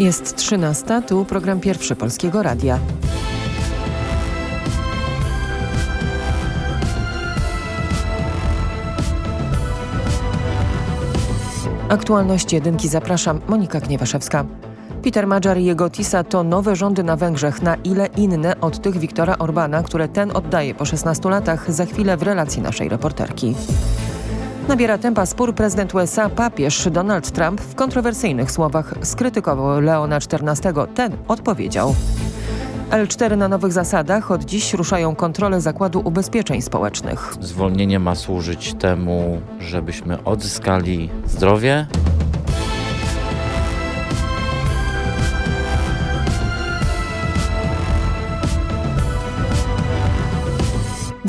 Jest 13, tu program pierwszy Polskiego Radia. Aktualności jedynki zapraszam, Monika Kniewaszewska. Peter Madżar i jego TISA to nowe rządy na Węgrzech, na ile inne od tych Viktora Orbana, które ten oddaje po 16 latach, za chwilę w relacji naszej reporterki. Nabiera tempa spór prezydent USA papież Donald Trump w kontrowersyjnych słowach skrytykował Leona XIV. Ten odpowiedział. L4 na nowych zasadach. Od dziś ruszają kontrole Zakładu Ubezpieczeń Społecznych. Zwolnienie ma służyć temu, żebyśmy odzyskali zdrowie,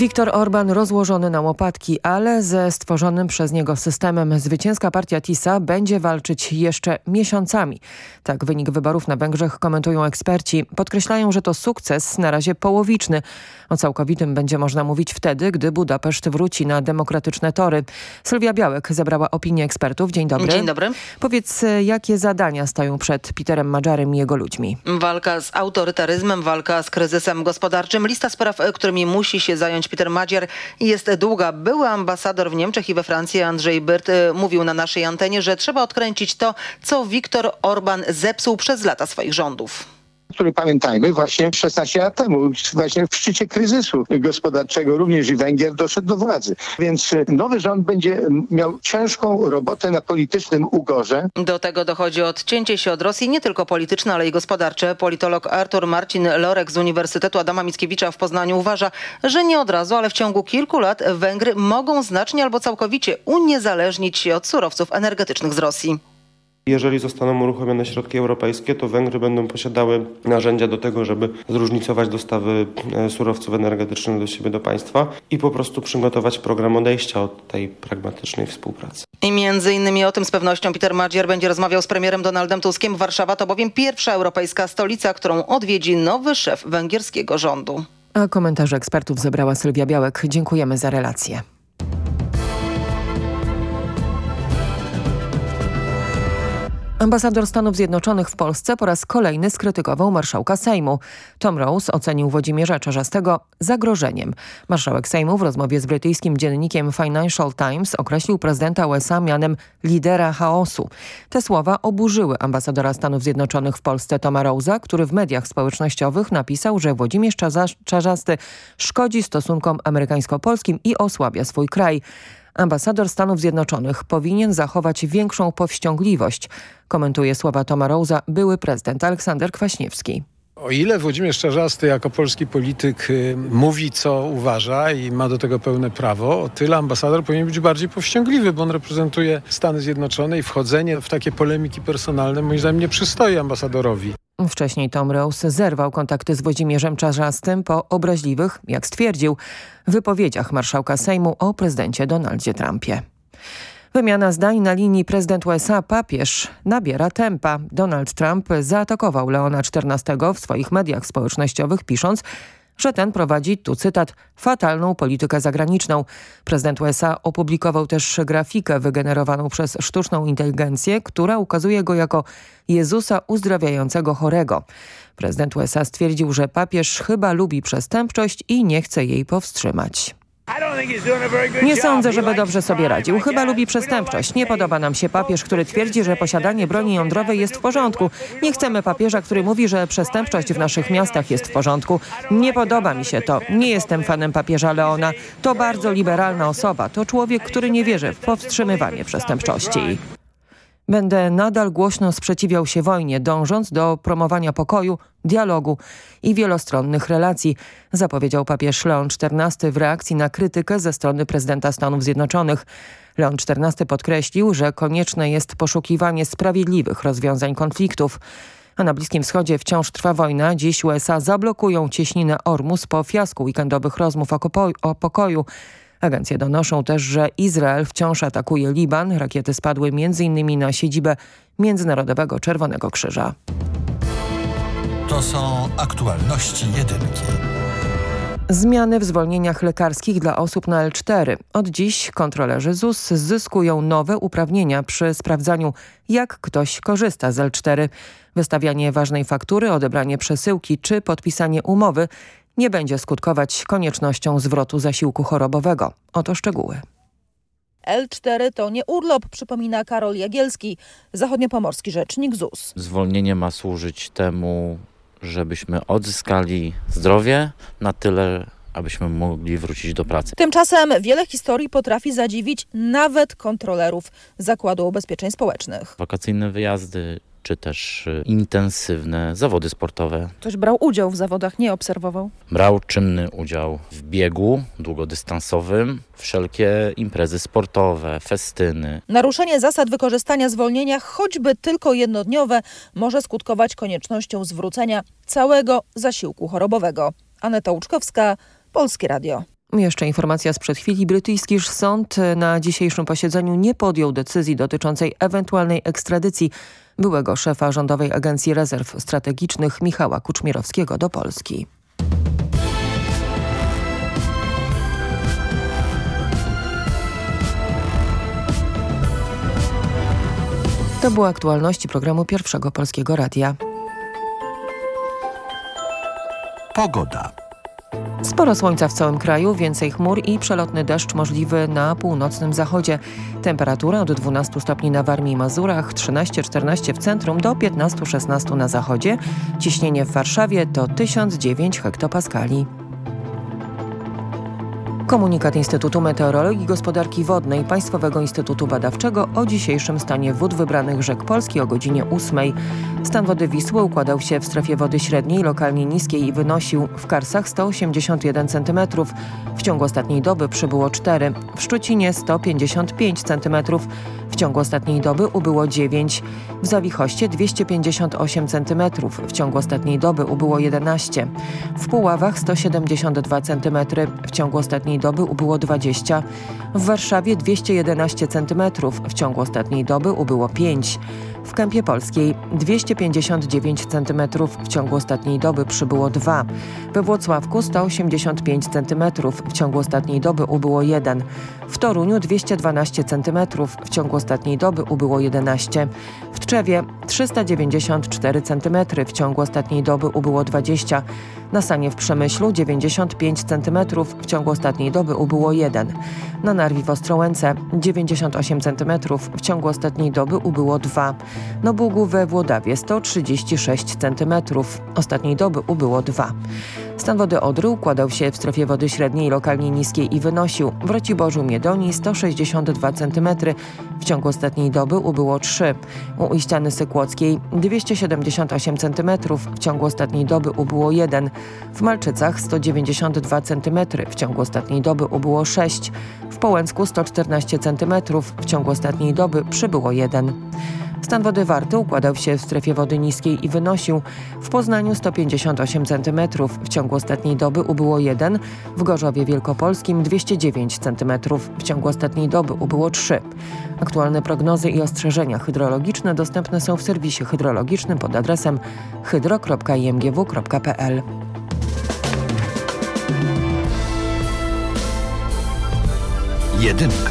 Viktor Orban rozłożony na łopatki, ale ze stworzonym przez niego systemem zwycięska partia TISA będzie walczyć jeszcze miesiącami. Tak wynik wyborów na Węgrzech komentują eksperci. Podkreślają, że to sukces na razie połowiczny. O całkowitym będzie można mówić wtedy, gdy Budapeszt wróci na demokratyczne tory. Sylwia Białek zebrała opinię ekspertów. Dzień dobry. Dzień dobry. Powiedz, jakie zadania stoją przed Peterem Madżarem i jego ludźmi? Walka z autorytaryzmem, walka z kryzysem gospodarczym. Lista spraw, którymi musi się zająć Peter Madziar jest długa. Były ambasador w Niemczech i we Francji, Andrzej Byrt, y, mówił na naszej antenie, że trzeba odkręcić to, co Viktor Orban zepsuł przez lata swoich rządów który pamiętajmy właśnie 16 lat temu, właśnie w szczycie kryzysu gospodarczego również i Węgier doszedł do władzy. Więc e, nowy rząd będzie miał ciężką robotę na politycznym ugorze. Do tego dochodzi odcięcie się od Rosji nie tylko polityczne, ale i gospodarcze. Politolog Artur Marcin Lorek z Uniwersytetu Adama Mickiewicza w Poznaniu uważa, że nie od razu, ale w ciągu kilku lat Węgry mogą znacznie albo całkowicie uniezależnić się od surowców energetycznych z Rosji. Jeżeli zostaną uruchomione środki europejskie, to Węgry będą posiadały narzędzia do tego, żeby zróżnicować dostawy e, surowców energetycznych do siebie, do państwa i po prostu przygotować program odejścia od tej pragmatycznej współpracy. I między innymi o tym z pewnością Peter Madziar będzie rozmawiał z premierem Donaldem Tuskiem. Warszawa to bowiem pierwsza europejska stolica, którą odwiedzi nowy szef węgierskiego rządu. A komentarze ekspertów zebrała Sylwia Białek. Dziękujemy za relację. Ambasador Stanów Zjednoczonych w Polsce po raz kolejny skrytykował marszałka Sejmu. Tom Rose ocenił Włodzimierza Czarzastego zagrożeniem. Marszałek Sejmu w rozmowie z brytyjskim dziennikiem Financial Times określił prezydenta USA mianem lidera chaosu. Te słowa oburzyły ambasadora Stanów Zjednoczonych w Polsce Toma Rose'a, który w mediach społecznościowych napisał, że Włodzimierz Czarzasty szkodzi stosunkom amerykańsko-polskim i osłabia swój kraj. Ambasador Stanów Zjednoczonych powinien zachować większą powściągliwość, komentuje słowa Toma Rose'a były prezydent Aleksander Kwaśniewski. O ile Włodzimierz Czarzasty jako polski polityk y, mówi, co uważa i ma do tego pełne prawo, o tyle ambasador powinien być bardziej powściągliwy, bo on reprezentuje Stany Zjednoczone i wchodzenie w takie polemiki personalne moim zdaniem nie przystoi ambasadorowi. Wcześniej Tom Rose zerwał kontakty z Włodzimierzem Czarzastym po obraźliwych, jak stwierdził, wypowiedziach marszałka Sejmu o prezydencie Donaldzie Trumpie. Wymiana zdań na linii prezydent USA papież nabiera tempa. Donald Trump zaatakował Leona XIV w swoich mediach społecznościowych pisząc, że ten prowadzi, tu cytat, fatalną politykę zagraniczną. Prezydent USA opublikował też grafikę wygenerowaną przez sztuczną inteligencję, która ukazuje go jako Jezusa uzdrawiającego chorego. Prezydent USA stwierdził, że papież chyba lubi przestępczość i nie chce jej powstrzymać. Nie sądzę, żeby dobrze sobie radził. Chyba lubi przestępczość. Nie podoba nam się papież, który twierdzi, że posiadanie broni jądrowej jest w porządku. Nie chcemy papieża, który mówi, że przestępczość w naszych miastach jest w porządku. Nie podoba mi się to. Nie jestem fanem papieża Leona. To bardzo liberalna osoba. To człowiek, który nie wierzy w powstrzymywanie przestępczości. Będę nadal głośno sprzeciwiał się wojnie, dążąc do promowania pokoju, dialogu i wielostronnych relacji, zapowiedział papież Leon XIV w reakcji na krytykę ze strony prezydenta Stanów Zjednoczonych. Leon XIV podkreślił, że konieczne jest poszukiwanie sprawiedliwych rozwiązań konfliktów. A na Bliskim Wschodzie wciąż trwa wojna. Dziś USA zablokują cieśninę Ormus po fiasku weekendowych rozmów o pokoju. Agencje donoszą też, że Izrael wciąż atakuje Liban. Rakiety spadły m.in. na siedzibę Międzynarodowego Czerwonego Krzyża. To są aktualności jedynki. Zmiany w zwolnieniach lekarskich dla osób na L4. Od dziś kontrolerzy ZUS zyskują nowe uprawnienia przy sprawdzaniu, jak ktoś korzysta z L4. Wystawianie ważnej faktury, odebranie przesyłki czy podpisanie umowy nie będzie skutkować koniecznością zwrotu zasiłku chorobowego. Oto szczegóły. L4 to nie urlop, przypomina Karol Jagielski, zachodniopomorski rzecznik ZUS. Zwolnienie ma służyć temu, żebyśmy odzyskali zdrowie na tyle, abyśmy mogli wrócić do pracy. Tymczasem wiele historii potrafi zadziwić nawet kontrolerów Zakładu Ubezpieczeń Społecznych. Wakacyjne wyjazdy czy też y, intensywne zawody sportowe. Ktoś brał udział w zawodach, nie obserwował. Brał czynny udział w biegu długodystansowym, wszelkie imprezy sportowe, festyny. Naruszenie zasad wykorzystania zwolnienia, choćby tylko jednodniowe, może skutkować koniecznością zwrócenia całego zasiłku chorobowego. Aneta Łuczkowska, Polskie Radio. Jeszcze informacja sprzed chwili. Brytyjski sąd na dzisiejszym posiedzeniu nie podjął decyzji dotyczącej ewentualnej ekstradycji byłego szefa Rządowej Agencji Rezerw Strategicznych Michała Kuczmierowskiego do Polski. To były aktualności programu Pierwszego Polskiego Radia. Pogoda. Sporo słońca w całym kraju, więcej chmur i przelotny deszcz możliwy na północnym zachodzie. Temperatura od 12 stopni na Warmii i Mazurach, 13-14 w centrum do 15-16 na zachodzie. Ciśnienie w Warszawie to 1009 hektopaskali. Komunikat Instytutu Meteorologii i Gospodarki Wodnej Państwowego Instytutu Badawczego o dzisiejszym stanie wód wybranych rzek Polski o godzinie 8. Stan wody Wisły układał się w strefie wody średniej, lokalnie niskiej i wynosił w Karsach 181 cm. W ciągu ostatniej doby przybyło 4, w Szczucinie 155 cm. W ciągu ostatniej doby ubyło 9, w Zawichoście 258 cm. W ciągu ostatniej doby ubyło 11, w Puławach 172 cm. W ciągu ostatniej doby ubyło 20, w Warszawie 211 cm. W ciągu ostatniej doby ubyło 5, w Kępie Polskiej 259 cm. W ciągu ostatniej doby przybyło 2, we Włocławku 185 cm. W ciągu ostatniej doby ubyło 1, w Toruniu 212 cm. W ciągu ostatniej doby ubyło 11, w Tczewie 394 cm. W ciągu ostatniej doby ubyło 20, na Sanie w Przemyślu 95 cm. W ciągu ostatniej doby ubyło 1, na Narwi w Ostrołęce 98 cm. W ciągu ostatniej doby ubyło 2, na Bugu we Włodawie 136 cm. Ostatniej doby ubyło 2. Stan wody Odry układał się w strefie wody średniej, lokalnie niskiej i wynosił w Raciborzu Miedonii 162 cm. W ciągu ostatniej doby ubyło 3. U Iściany Sykłockiej 278 cm. W ciągu ostatniej doby ubyło 1. W Malczycach 192 cm. W ciągu ostatniej doby ubyło 6. W Połęcku 114 cm. W ciągu ostatniej doby przybyło 1. Stan wody Warty układał się w strefie wody niskiej i wynosił w Poznaniu 158 cm. W ciągu ostatniej doby ubyło 1, w Gorzowie Wielkopolskim 209 cm. W ciągu ostatniej doby ubyło 3. Aktualne prognozy i ostrzeżenia hydrologiczne dostępne są w serwisie hydrologicznym pod adresem hydro.imgw.pl. Jedynka.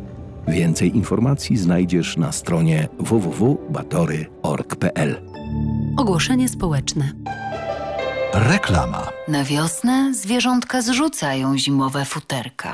Więcej informacji znajdziesz na stronie www.batory.org.pl. Ogłoszenie społeczne. Reklama. Na wiosnę zwierzątka zrzucają zimowe futerka.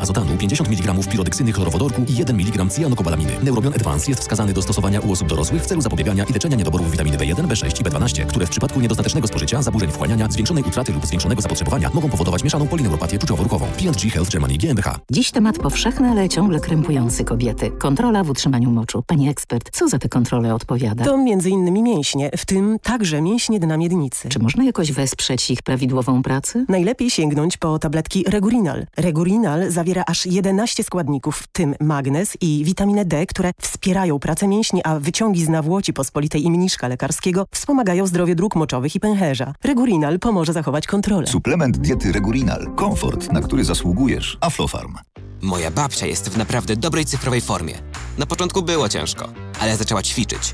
azotanu, 50 mg pirodeksyny chlorowodorku i 1 mg cyjanokobalaminy. Neurobion Advance jest wskazany do stosowania u osób dorosłych w celu zapobiegania i leczenia niedoborów witaminy B1, B6 i B12, które w przypadku niedostatecznego spożycia, zaburzeń wchłaniania, zwiększonej utraty lub zwiększonego zapotrzebowania mogą powodować mieszaną polineuropatię czuciowo-ruchową. P&G Health Germany GmbH. Dziś temat powszechny, ale ciągle krępujący kobiety. Kontrola w utrzymaniu moczu. Pani ekspert, co za te kontrole odpowiada? To m.in. mięśnie, w tym także mięśnie dna miednicy. Czy można jakoś wesprzeć ich prawidłową pracę? Najlepiej sięgnąć po tabletki Regurinal. Regurinal zawiera aż 11 składników, w tym magnez i witaminę D, które wspierają pracę mięśni, a wyciągi z nawłoci pospolitej i mniszka lekarskiego wspomagają zdrowie dróg moczowych i pęcherza. Regurinal pomoże zachować kontrolę. Suplement diety Regurinal. Komfort, na który zasługujesz. Aflofarm. Moja babcia jest w naprawdę dobrej cyfrowej formie. Na początku było ciężko, ale zaczęła ćwiczyć.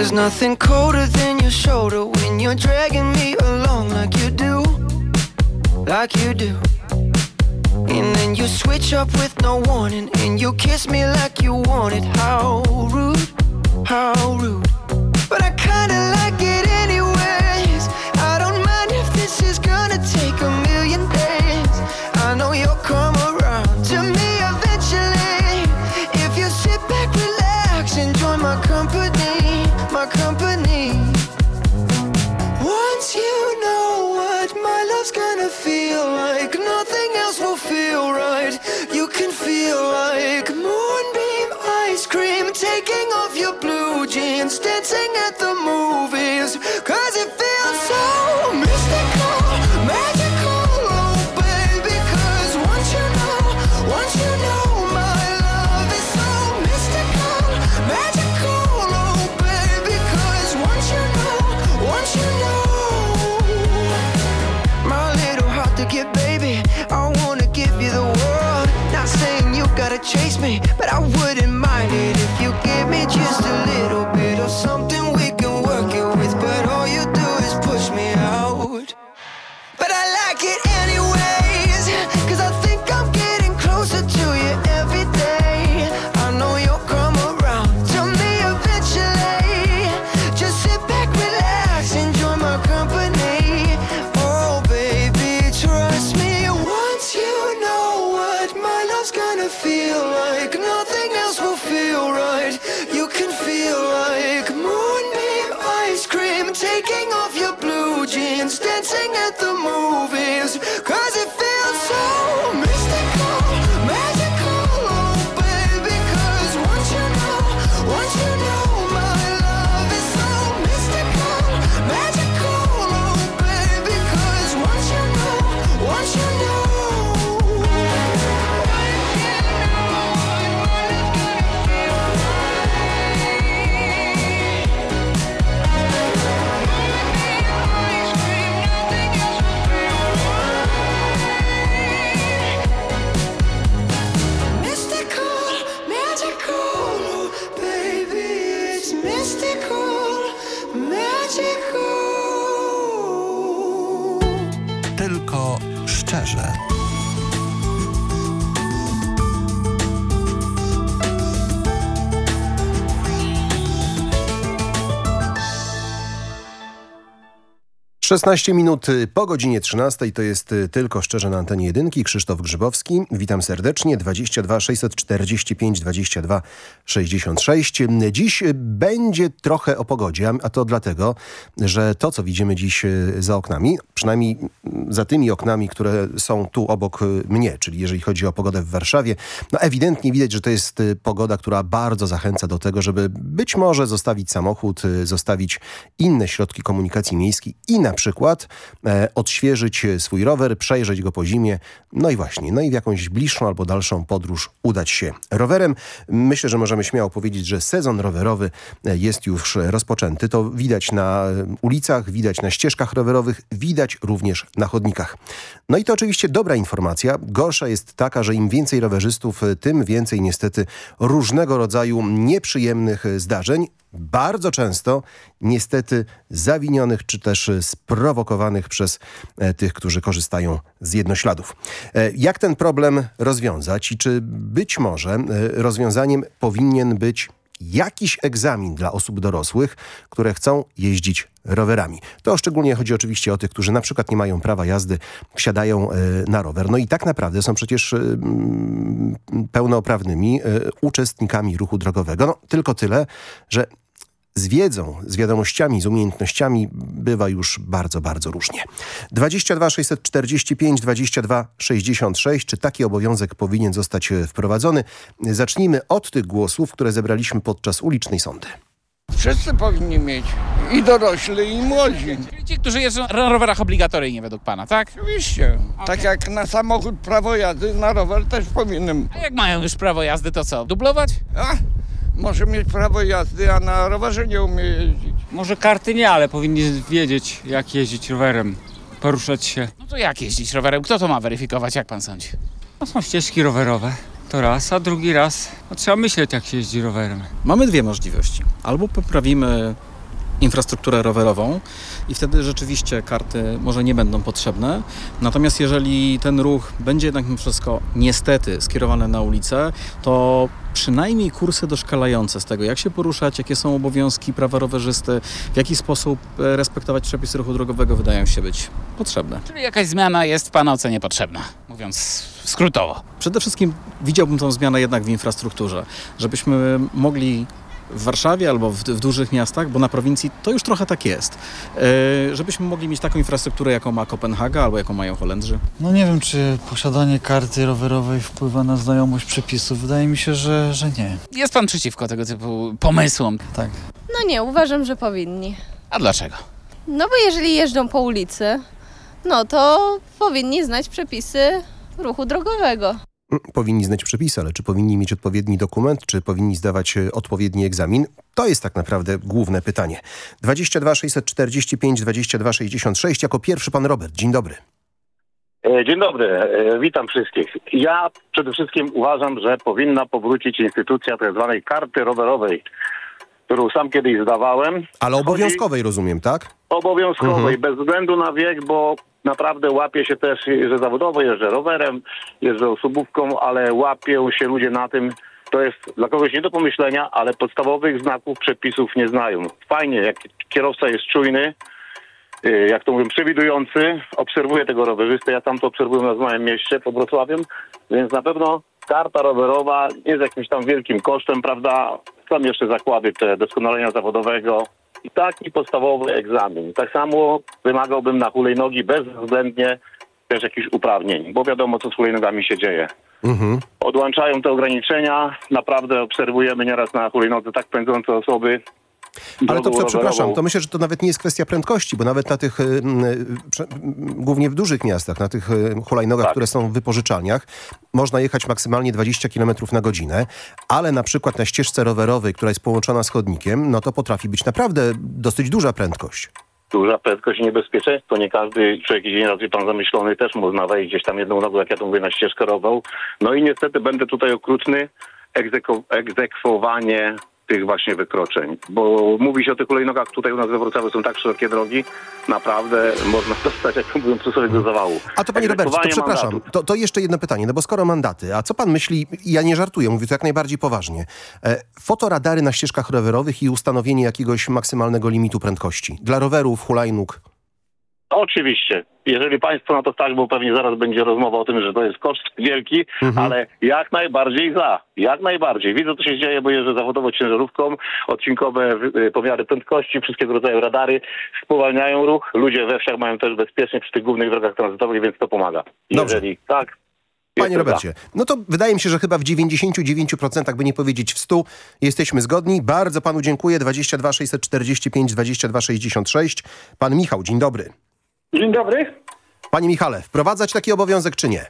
There's nothing colder than your shoulder when you're dragging me along like you do, like you do. And then you switch up with no warning and you kiss me like you want it. How rude, how rude. But I kinda like it anyways. I don't mind if this is gonna take a million days. I know you'll come around to me eventually. If you sit back, relax, enjoy my company, 16 minut y, po godzinie 13 to jest y, tylko szczerze na antenie jedynki. Krzysztof Grzybowski, witam serdecznie. 22 645 22 66. Dziś y, będzie trochę o pogodzie, a to dlatego, że to co widzimy dziś za oknami, przynajmniej mm, za tymi oknami, które są tu obok mnie, czyli jeżeli chodzi o pogodę w Warszawie, no ewidentnie widać, że to jest pogoda, która bardzo zachęca do tego, żeby być może zostawić samochód, zostawić inne środki komunikacji miejskiej i na przykład e, odświeżyć swój rower, przejrzeć go po zimie, no i właśnie, no i w jakąś bliższą albo dalszą podróż udać się rowerem. Myślę, że możemy śmiało powiedzieć, że sezon rowerowy e, jest już rozpoczęty. To widać na ulicach, widać na ścieżkach rowerowych, widać również na chodnikach. No i to oczywiście dobra informacja. Gorsza jest taka, że im więcej rowerzystów, tym więcej niestety różnego rodzaju nieprzyjemnych zdarzeń bardzo często niestety zawinionych czy też sprowokowanych przez e, tych, którzy korzystają z jednośladów. E, jak ten problem rozwiązać i czy być może e, rozwiązaniem powinien być jakiś egzamin dla osób dorosłych, które chcą jeździć rowerami. To szczególnie chodzi oczywiście o tych, którzy na przykład nie mają prawa jazdy, wsiadają na rower. No i tak naprawdę są przecież pełnoprawnymi uczestnikami ruchu drogowego. No, tylko tyle, że z wiedzą, z wiadomościami, z umiejętnościami bywa już bardzo, bardzo różnie. 22 645 22 66. Czy taki obowiązek powinien zostać wprowadzony? Zacznijmy od tych głosów, które zebraliśmy podczas ulicznej sądy. Wszyscy powinni mieć. I dorośli, i młodzi. Czyli ci, którzy jeżdżą na rowerach obligatoryjnie według pana, tak? Oczywiście. Okay. Tak jak na samochód prawo jazdy, na rower też powinien. A jak mają już prawo jazdy, to co? Dublować? A? Może mieć prawo jazdy, a na rowerze nie umie jeździć. Może karty nie, ale powinni wiedzieć, jak jeździć rowerem, poruszać się. No to jak jeździć rowerem? Kto to ma weryfikować, jak pan sądzi? No są ścieżki rowerowe. To raz, a drugi raz no, trzeba myśleć, jak się jeździ rowerem. Mamy dwie możliwości. Albo poprawimy infrastrukturę rowerową i wtedy rzeczywiście karty może nie będą potrzebne. Natomiast jeżeli ten ruch będzie jednak mimo wszystko niestety skierowany na ulicę, to przynajmniej kursy doszkalające z tego, jak się poruszać, jakie są obowiązki prawa rowerzysty, w jaki sposób e, respektować przepisy ruchu drogowego wydają się być potrzebne. Czyli jakaś zmiana jest w Pana ocenie potrzebna, mówiąc skrótowo. Przede wszystkim widziałbym tą zmianę jednak w infrastrukturze, żebyśmy mogli w Warszawie albo w, w, dużych miastach, bo na prowincji to już trochę tak jest, e, żebyśmy mogli mieć taką infrastrukturę, jaką ma Kopenhaga albo jaką mają Holendrzy? No nie wiem, czy posiadanie karty rowerowej wpływa na znajomość przepisów. Wydaje mi się, że, że nie. Jest pan przeciwko tego typu pomysłom? Tak. No nie, uważam, że powinni. A dlaczego? No bo jeżeli jeżdżą po ulicy, no to powinni znać przepisy ruchu drogowego powinni znać przepisy, ale czy powinni mieć odpowiedni dokument, czy powinni zdawać e, odpowiedni egzamin? To jest tak naprawdę główne pytanie. 22 645 22 66 jako pierwszy pan Robert. Dzień dobry. E, dzień dobry, e, witam wszystkich. Ja przede wszystkim uważam, że powinna powrócić instytucja tzw. Tak karty rowerowej, którą sam kiedyś zdawałem. Ale obowiązkowej rozumiem, tak? Obowiązkowej, mhm. bez względu na wiek, bo naprawdę łapie się też, że zawodowo jeżdżę rowerem, jeżdżę osobówką, ale łapią się ludzie na tym, to jest dla kogoś nie do pomyślenia, ale podstawowych znaków, przepisów nie znają. Fajnie, jak kierowca jest czujny, y, jak to mówię, przewidujący, obserwuje tego rowerzystę, ja tam to obserwuję na małym mieście pod Wrocławiem, więc na pewno karta rowerowa nie jest jakimś tam wielkim kosztem, prawda? Są jeszcze zakłady te doskonalenia zawodowego, i taki podstawowy egzamin. Tak samo wymagałbym na hulajnogi bezwzględnie też jakichś uprawnień, bo wiadomo, co z hulajnogami się dzieje. Mhm. Odłączają te ograniczenia. Naprawdę obserwujemy nieraz na hulajnodze tak pędzące osoby, ale to, przepraszam, to myślę, że to nawet nie jest kwestia prędkości, bo nawet na tych, y, y, głównie w dużych miastach, na tych y, hulajnogach, tak. które są w wypożyczalniach, można jechać maksymalnie 20 km na godzinę, ale na przykład na ścieżce rowerowej, która jest połączona z chodnikiem, no to potrafi być naprawdę dosyć duża prędkość duża prędkość i niebezpieczeństwo. Nie każdy człowiek idzie razy pan zamyślony też można wejść gdzieś tam jedną nogą, jak ja to mówię, na ścieżkę roweł. No i niestety będę tutaj okrutny. Egzekwowanie tych właśnie wykroczeń. Bo mówi się o tych hulajnogach, tutaj u nas we Wrocławiu są tak szerokie drogi, naprawdę można dostać, jak mówią sobie do zawału. A to panie Robercie, to przepraszam, to, to jeszcze jedno pytanie, no bo skoro mandaty, a co pan myśli, ja nie żartuję, mówię to jak najbardziej poważnie, e, fotoradary na ścieżkach rowerowych i ustanowienie jakiegoś maksymalnego limitu prędkości dla rowerów, hulajnóg? Oczywiście. Jeżeli państwo na to stać, bo pewnie zaraz będzie rozmowa o tym, że to jest koszt wielki, ale jak najbardziej za. Jak najbardziej. Widzę, co się dzieje, bo jeżdżę zawodowo ciężarówką. Odcinkowe y, pomiary prędkości, wszystkiego rodzaju radary spowalniają ruch. Ludzie we wsiach mają też bezpiecznie przy tych głównych drogach tranzytowych, więc to pomaga. Dobrze. Jeżeli tak, Panie. Robercie, no to wydaje mi się, że chyba w 99%, by nie powiedzieć w 100, jesteśmy zgodni. Bardzo panu dziękuję. 22 645 22 66. Pan Michał, dzień dobry. Dzień dobry. Panie Michale, wprowadzać taki obowiązek czy nie?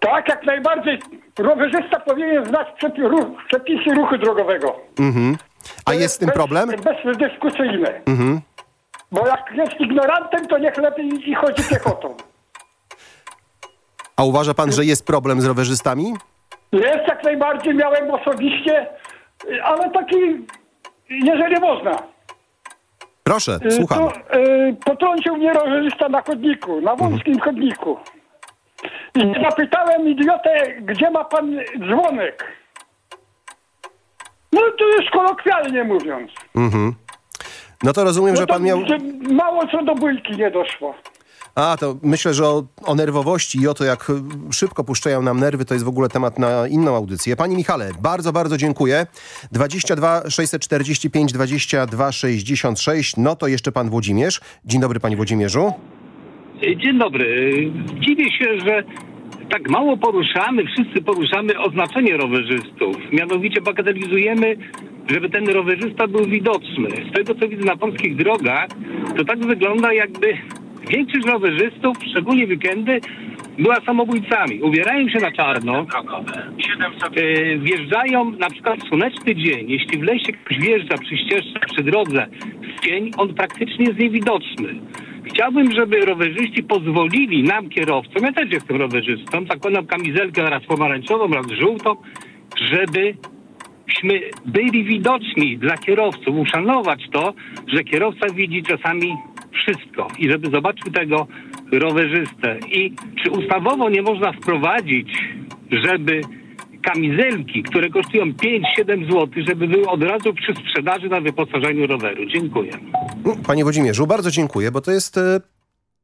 Tak, jak najbardziej. Rowerzysta powinien znać przepisy ruchu drogowego. Mhm. A jest z tym bez, problem? Bezdyskusyjne. Mhm. Bo jak jest ignorantem, to niech lepiej i chodzi piechotą. A uważa pan, że jest problem z rowerzystami? Jest jak najbardziej, miałem osobiście, y, ale taki, jeżeli można. Proszę, Y, słucham. To, y, potrącił mnie rowerzysta na chodniku, na wąskim chodniku. I zapytałem idiotę, gdzie ma pan dzwonek? No to już kolokwialnie mówiąc. Mhm. No to rozumiem, No że to, pan miał... że mało co do bójki nie doszło. A, to myślę, że o, o nerwowości i o to, jak szybko puszczają nam nerwy, to jest w ogóle temat na inną audycję. Panie Michale, bardzo, bardzo dziękuję. 22 645 22 66. No to jeszcze pan Włodzimierz. Dzień dobry, panie Włodzimierzu. Dzień dobry. Dziwię się, że tak mało poruszamy, wszyscy poruszamy oznaczenie rowerzystów. Mianowicie bagatelizujemy, żeby ten rowerzysta był widoczny. Z tego co widzę na polskich drogach, to tak wygląda jakby większość rowerzystów, szczególnie weekendy, była samobójcami. Ubierają się na czarno, e, wjeżdżają na przykład w słoneczny dzień. Jeśli w lesie ktoś wjeżdża przy ścieżce, przy drodze w cień, on praktycznie jest niewidoczny. Chciałbym, żeby rowerzyści pozwolili nam, kierowcom, ja też jestem rowerzystą, zakładam kamizelkę raz pomarańczową, raz żółtą, żebyśmy byli widoczni dla kierowców, uszanować to, że kierowca widzi czasami wszystko i żeby zobaczył tego rowerzystę. I czy ustawowo nie można wprowadzić, żeby kamizelki, które kosztują 5-7 zł, żeby były od razu przy sprzedaży na wyposażeniu roweru? Dziękuję. Panie Włodzimierzu, bardzo dziękuję, bo to jest e,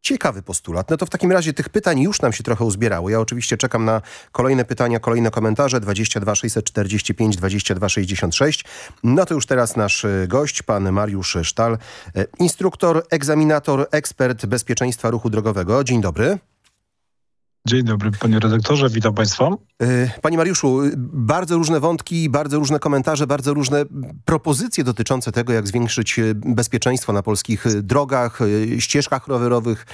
ciekawy postulat. No to w takim razie tych pytań już nam się trochę uzbierało. Ja oczywiście czekam na kolejne pytania, kolejne komentarze. 22 645 22 66. No to już teraz nasz e, gość, pan Mariusz Sztal, e, instruktor, egzaminator, ekspert bezpieczeństwa ruchu drogowego. Dzień dobry. Dzień dobry, panie redaktorze, witam państwa. E, Panie Mariuszu, bardzo różne wątki, bardzo różne komentarze, bardzo różne propozycje dotyczące tego, jak zwiększyć y, bezpieczeństwo na polskich y, drogach, ścieżkach rowerowych,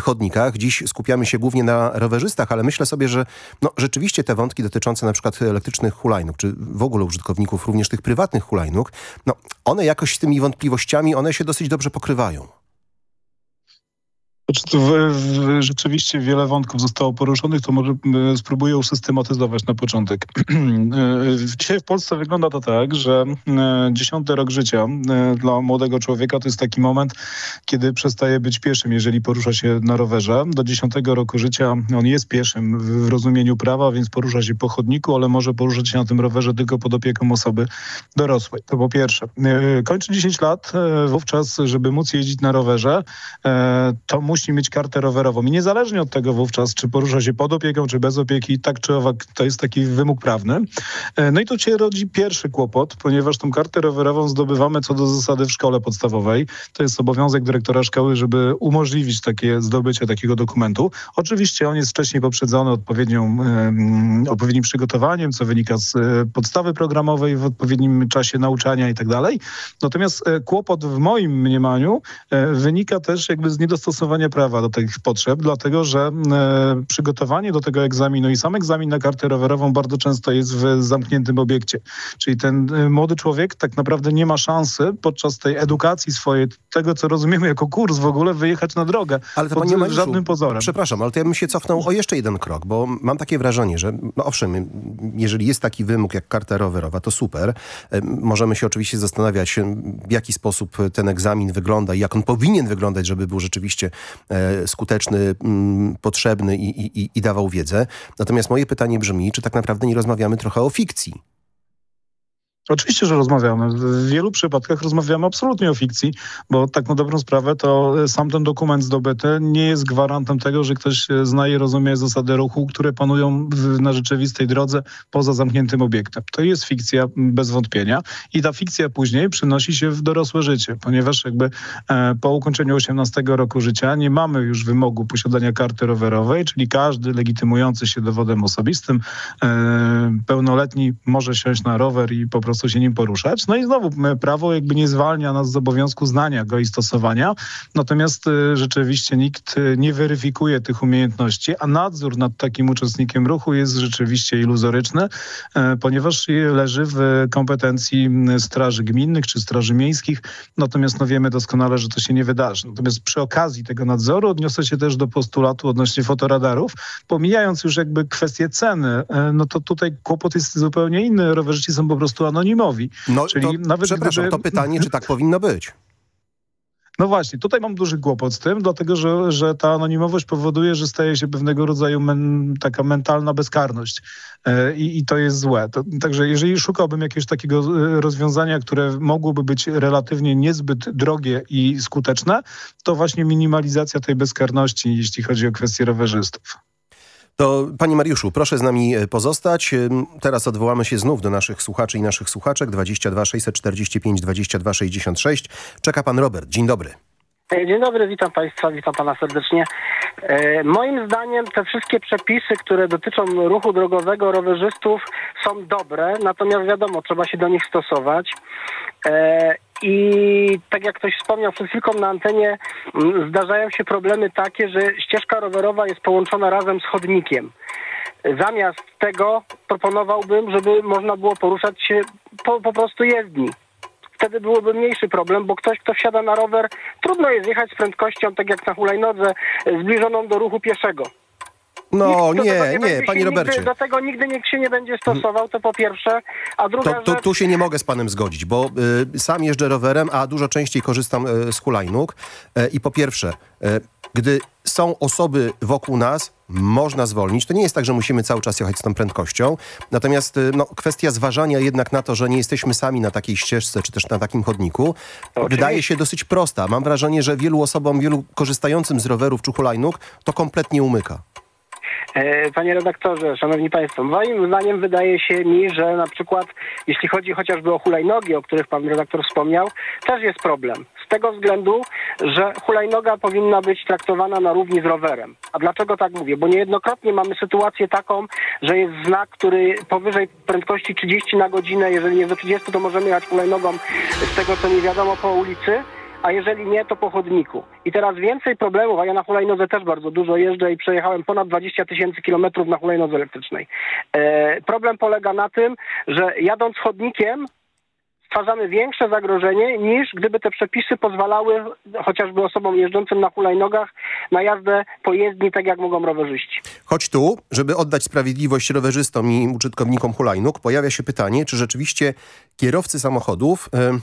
chodnikach. Dziś skupiamy się głównie na rowerzystach, ale myślę sobie, że no, rzeczywiście te wątki dotyczące na przykład elektrycznych hulajnóg, czy w ogóle użytkowników również tych prywatnych hulajnóg, no, one jakoś z tymi wątpliwościami, one się dosyć dobrze pokrywają. Znaczy, to w, w, rzeczywiście wiele wątków zostało poruszonych, to może spróbuję usystematyzować na początek. E, Dzisiaj w Polsce wygląda to tak, że e, dziesiąty rok życia e, dla młodego człowieka to jest taki moment, kiedy przestaje być pieszym, jeżeli porusza się na rowerze. Do dziesiątego roku życia on jest pieszym w, rozumieniu prawa, więc porusza się po chodniku, ale może poruszać się na tym rowerze tylko pod opieką osoby dorosłej. To po pierwsze. Kończy 10 lat, wówczas, żeby móc jeździć na rowerze, to musi mieć kartę rowerową. I niezależnie od tego wówczas, czy porusza się pod opieką, czy bez opieki, tak czy owak, to jest taki wymóg prawny. E, No i tu się rodzi pierwszy kłopot, ponieważ tą kartę rowerową zdobywamy co do zasady w szkole podstawowej. To jest obowiązek dyrektora szkoły, żeby umożliwić takie zdobycie takiego dokumentu. Oczywiście on jest wcześniej poprzedzony odpowiednią, odpowiednim przygotowaniem, co wynika z e, podstawy programowej w odpowiednim czasie nauczania i tak dalej. Natomiast e, kłopot w moim mniemaniu wynika też jakby z niedostosowania prawa do tych potrzeb, dlatego że e, przygotowanie do tego egzaminu i sam egzamin na kartę rowerową bardzo często jest w zamkniętym obiekcie. Czyli ten e, młody człowiek tak naprawdę nie ma szansy podczas tej edukacji swojej, tego co rozumiemy jako kurs w ogóle, wyjechać na drogę Ale to pod Mariuszu, żadnym pozorem. Przepraszam, ale to ja bym się cofnął o jeszcze jeden krok, bo mam takie wrażenie, że no owszem, jeżeli jest taki wymóg jak karta rowerowa, to super. E, Możemy się oczywiście zastanawiać, w jaki sposób ten egzamin wygląda i jak on powinien wyglądać, żeby był rzeczywiście skuteczny, mm, potrzebny i, i- i dawał wiedzę. Natomiast moje pytanie brzmi, czy tak naprawdę nie rozmawiamy trochę o fikcji? Oczywiście, że rozmawiamy. W wielu przypadkach rozmawiamy absolutnie o fikcji, bo tak na dobrą sprawę to e, sam ten dokument zdobyty nie jest gwarantem tego, że ktoś e, zna i rozumie zasady ruchu, które panują w, na rzeczywistej drodze poza zamkniętym obiektem. To jest fikcja bez wątpienia i ta fikcja później przynosi się w dorosłe życie, ponieważ jakby e, po ukończeniu 18 roku życia nie mamy już wymogu posiadania karty rowerowej, czyli każdy legitymujący się dowodem osobistym e, pełnoletni może siąść na rower i po prostu się nim poruszać. No i znowu prawo jakby nie zwalnia nas z obowiązku znania go i stosowania, natomiast e, rzeczywiście nikt e, nie weryfikuje tych umiejętności, a nadzór nad takim uczestnikiem ruchu jest rzeczywiście iluzoryczny, e, ponieważ leży w kompetencji straży gminnych czy straży miejskich, natomiast no wiemy doskonale, że to się nie wydarzy. Natomiast przy okazji tego nadzoru odniosę się też do postulatu odnośnie fotoradarów, pomijając już jakby kwestię ceny, no to tutaj kłopot jest zupełnie inny. Rowerzyści są po prostu anonimowi. No Czyli to, nawet przepraszam, gdyby... to pytanie, czy tak powinno być? No właśnie, tutaj mam duży kłopot z tym, dlatego że, że ta anonimowość powoduje, że staje się pewnego rodzaju men, taka mentalna bezkarność i, i to jest złe. To, także jeżeli szukałbym jakiegoś takiego e, rozwiązania, które mogłoby być relatywnie niezbyt drogie i skuteczne, to właśnie minimalizacja tej bezkarności, jeśli chodzi o kwestie rowerzystów. To Panie Mariuszu, proszę z nami e, pozostać. Teraz odwołamy się znów do naszych słuchaczy i naszych słuchaczek. 22 645 22 66. Czeka Pan Robert. Dzień dobry. E, Dzień dobry, witam Państwa, witam Pana serdecznie. E, moim zdaniem te wszystkie przepisy, które dotyczą ruchu drogowego rowerzystów są dobre, natomiast wiadomo, trzeba się do nich stosować. E, I tak jak ktoś wspomniał przed chwilką na antenie, zdarzają się problemy takie, że ścieżka rowerowa jest połączona razem z chodnikiem. Zamiast tego proponowałbym, żeby można było poruszać się po, po prostu jezdni wtedy byłoby mniejszy problem, bo ktoś, kto wsiada na rower, trudno jest jechać z prędkością, tak jak na hulajnodze, e, zbliżoną do ruchu pieszego. No Nikt nie, nie, będzie Panie Robercie. Nigdy, do tego nigdy nikt się nie będzie stosował, to po pierwsze. A druga To, to, rzecz... tu się nie mogę z panem zgodzić, bo y, sam jeżdżę rowerem, a dużo częściej korzystam y, z hulajnóg. Y, I po pierwsze, y, gdy są osoby wokół nas, można zwolnić. To nie jest tak, że musimy cały czas jechać z tą prędkością. Natomiast y, no, kwestia zważania jednak na to, że nie jesteśmy sami na takiej ścieżce, czy też na takim chodniku, wydaje się dosyć prosta. Mam wrażenie, że wielu osobom, wielu korzystającym z rowerów czy hulajnóg to kompletnie umyka. E, Panie redaktorze, szanowni państwo, moim zdaniem wydaje się mi, że na przykład jeśli chodzi chociażby o hulajnogi, o których pan redaktor wspomniał, też jest problem. Z tego względu, że hulajnoga powinna być traktowana na równi z rowerem. A dlaczego tak mówię? Bo niejednokrotnie mamy sytuację taką, że jest znak, który powyżej prędkości 30 na godzinę, jeżeli jest do 30, to możemy jechać hulajnogą z tego, co nie wiadomo po ulicy a jeżeli nie, to po chodniku. I teraz więcej problemów, a ja na hulajnodze też bardzo dużo jeżdżę i przejechałem ponad 20 tysięcy kilometrów na hulajnodze elektrycznej. E, problem polega na tym, że jadąc chodnikiem stwarzamy większe zagrożenie niż gdyby te przepisy pozwalały chociażby osobom jeżdżącym na hulajnogach na jazdę po jezdni, tak jak mogą rowerzyści. Choć tu, żeby oddać sprawiedliwość rowerzystom i użytkownikom hulajnóg, pojawia się pytanie, czy rzeczywiście kierowcy samochodów em,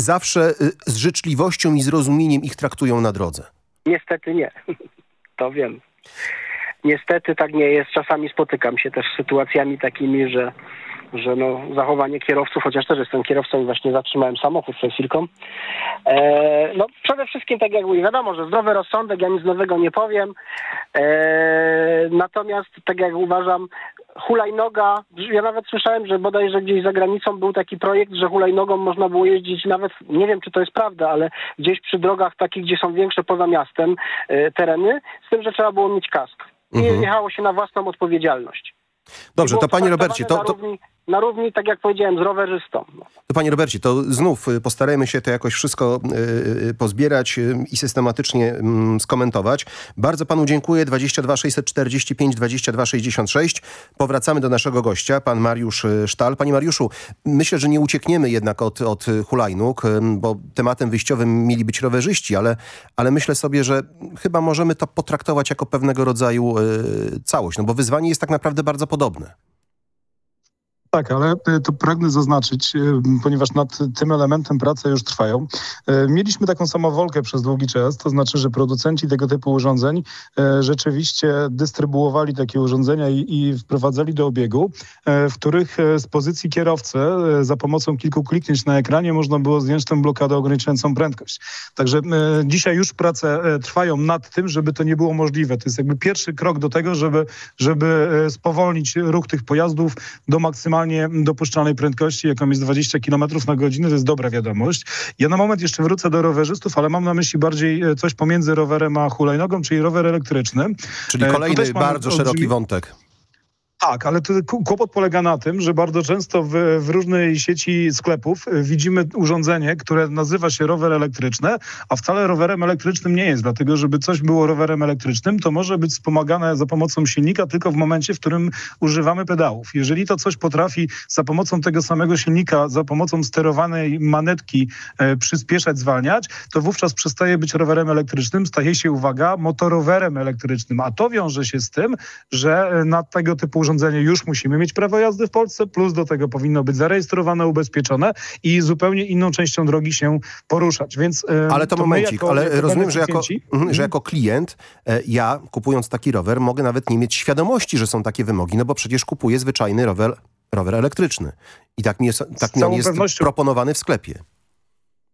zawsze y, z życzliwością i zrozumieniem ich traktują na drodze. Niestety nie. To wiem. Niestety tak nie jest. Czasami spotykam się też z sytuacjami takimi, że, że no, zachowanie kierowców, chociaż też jestem kierowcą i właśnie zatrzymałem samochód przed chwilką. E, no przede wszystkim, tak jak mówię, wiadomo, że zdrowy rozsądek, ja nic nowego nie powiem. E, natomiast, tak jak uważam, hulajnoga, ja nawet słyszałem, że bodajże gdzieś za granicą był taki projekt, że hulajnogą można było jeździć nawet, nie wiem czy to jest prawda, ale gdzieś przy drogach takich, gdzie są większe poza miastem e, tereny, z tym, że trzeba było mieć kask. I Mhm. jechało się na własną odpowiedzialność. Dobrze, to panie Robercie, to, to, na równi, tak jak powiedziałem, z rowerzystą. To panie Robercie, to znów y, postarajmy się to jakoś wszystko y, y, pozbierać y, i systematycznie mm, skomentować. Bardzo panu dziękuję. 22 645 22 66. Powracamy do naszego gościa, pan Mariusz y, Sztal. Panie Mariuszu, myślę, że nie uciekniemy jednak od, od y, hulajnóg, y, bo tematem wyjściowym mieli być rowerzyści, ale, ale myślę sobie, że chyba możemy to potraktować jako pewnego rodzaju y, całość, no bo wyzwanie jest tak naprawdę bardzo podobne. Tak, ale y, to pragnę zaznaczyć, y, ponieważ nad tym elementem prace już trwają. Y, Mieliśmy taką samowolkę przez długi czas, to znaczy, że producenci tego typu urządzeń rzeczywiście dystrybuowali takie urządzenia i, i wprowadzali do obiegu, w których z pozycji kierowcy za pomocą kilku kliknięć na ekranie można było zdjąć tę blokadę ograniczającą prędkość. Także dzisiaj już prace trwają nad tym, żeby to nie było możliwe. To jest jakby pierwszy krok do tego, żeby, żeby spowolnić ruch tych pojazdów do maksymalnie dopuszczalnej prędkości, jaką jest 20 km na godzinę. To jest dobra wiadomość. Ja na moment jeszcze wrócę do rowerzystów, ale mam na myśli bardziej e, coś pomiędzy rowerem a hulajnogą, czyli rower elektryczny. Czyli E, kolejny bardzo szeroki wątek. Tak, ale ku- kłopot polega na tym, że bardzo często w, w różnej sieci sklepów y, widzimy urządzenie, które nazywa się rower elektryczny, a wcale rowerem elektrycznym nie jest, dlatego żeby coś było rowerem elektrycznym, to może być wspomagane za pomocą silnika tylko w momencie, w którym używamy pedałów. Jeżeli to coś potrafi za pomocą tego samego silnika, za pomocą sterowanej manetki e, przyspieszać, zwalniać, to wówczas przestaje być rowerem elektrycznym, staje się, uwaga, motorowerem elektrycznym, a to wiąże się z tym, że e, na tego typu już musimy mieć prawo jazdy w Polsce, plus do tego powinno być zarejestrowane, ubezpieczone i zupełnie inną częścią drogi się poruszać. Więc e, Ale to, my momencik, jako- ale jako rozumiem, że jako, mhm, że jako klient e, ja kupując taki rower mogę nawet nie mieć świadomości, że są takie wymogi, no bo przecież kupuję zwyczajny rower, rower elektryczny i tak mi jest, tak całą jest proponowany w sklepie.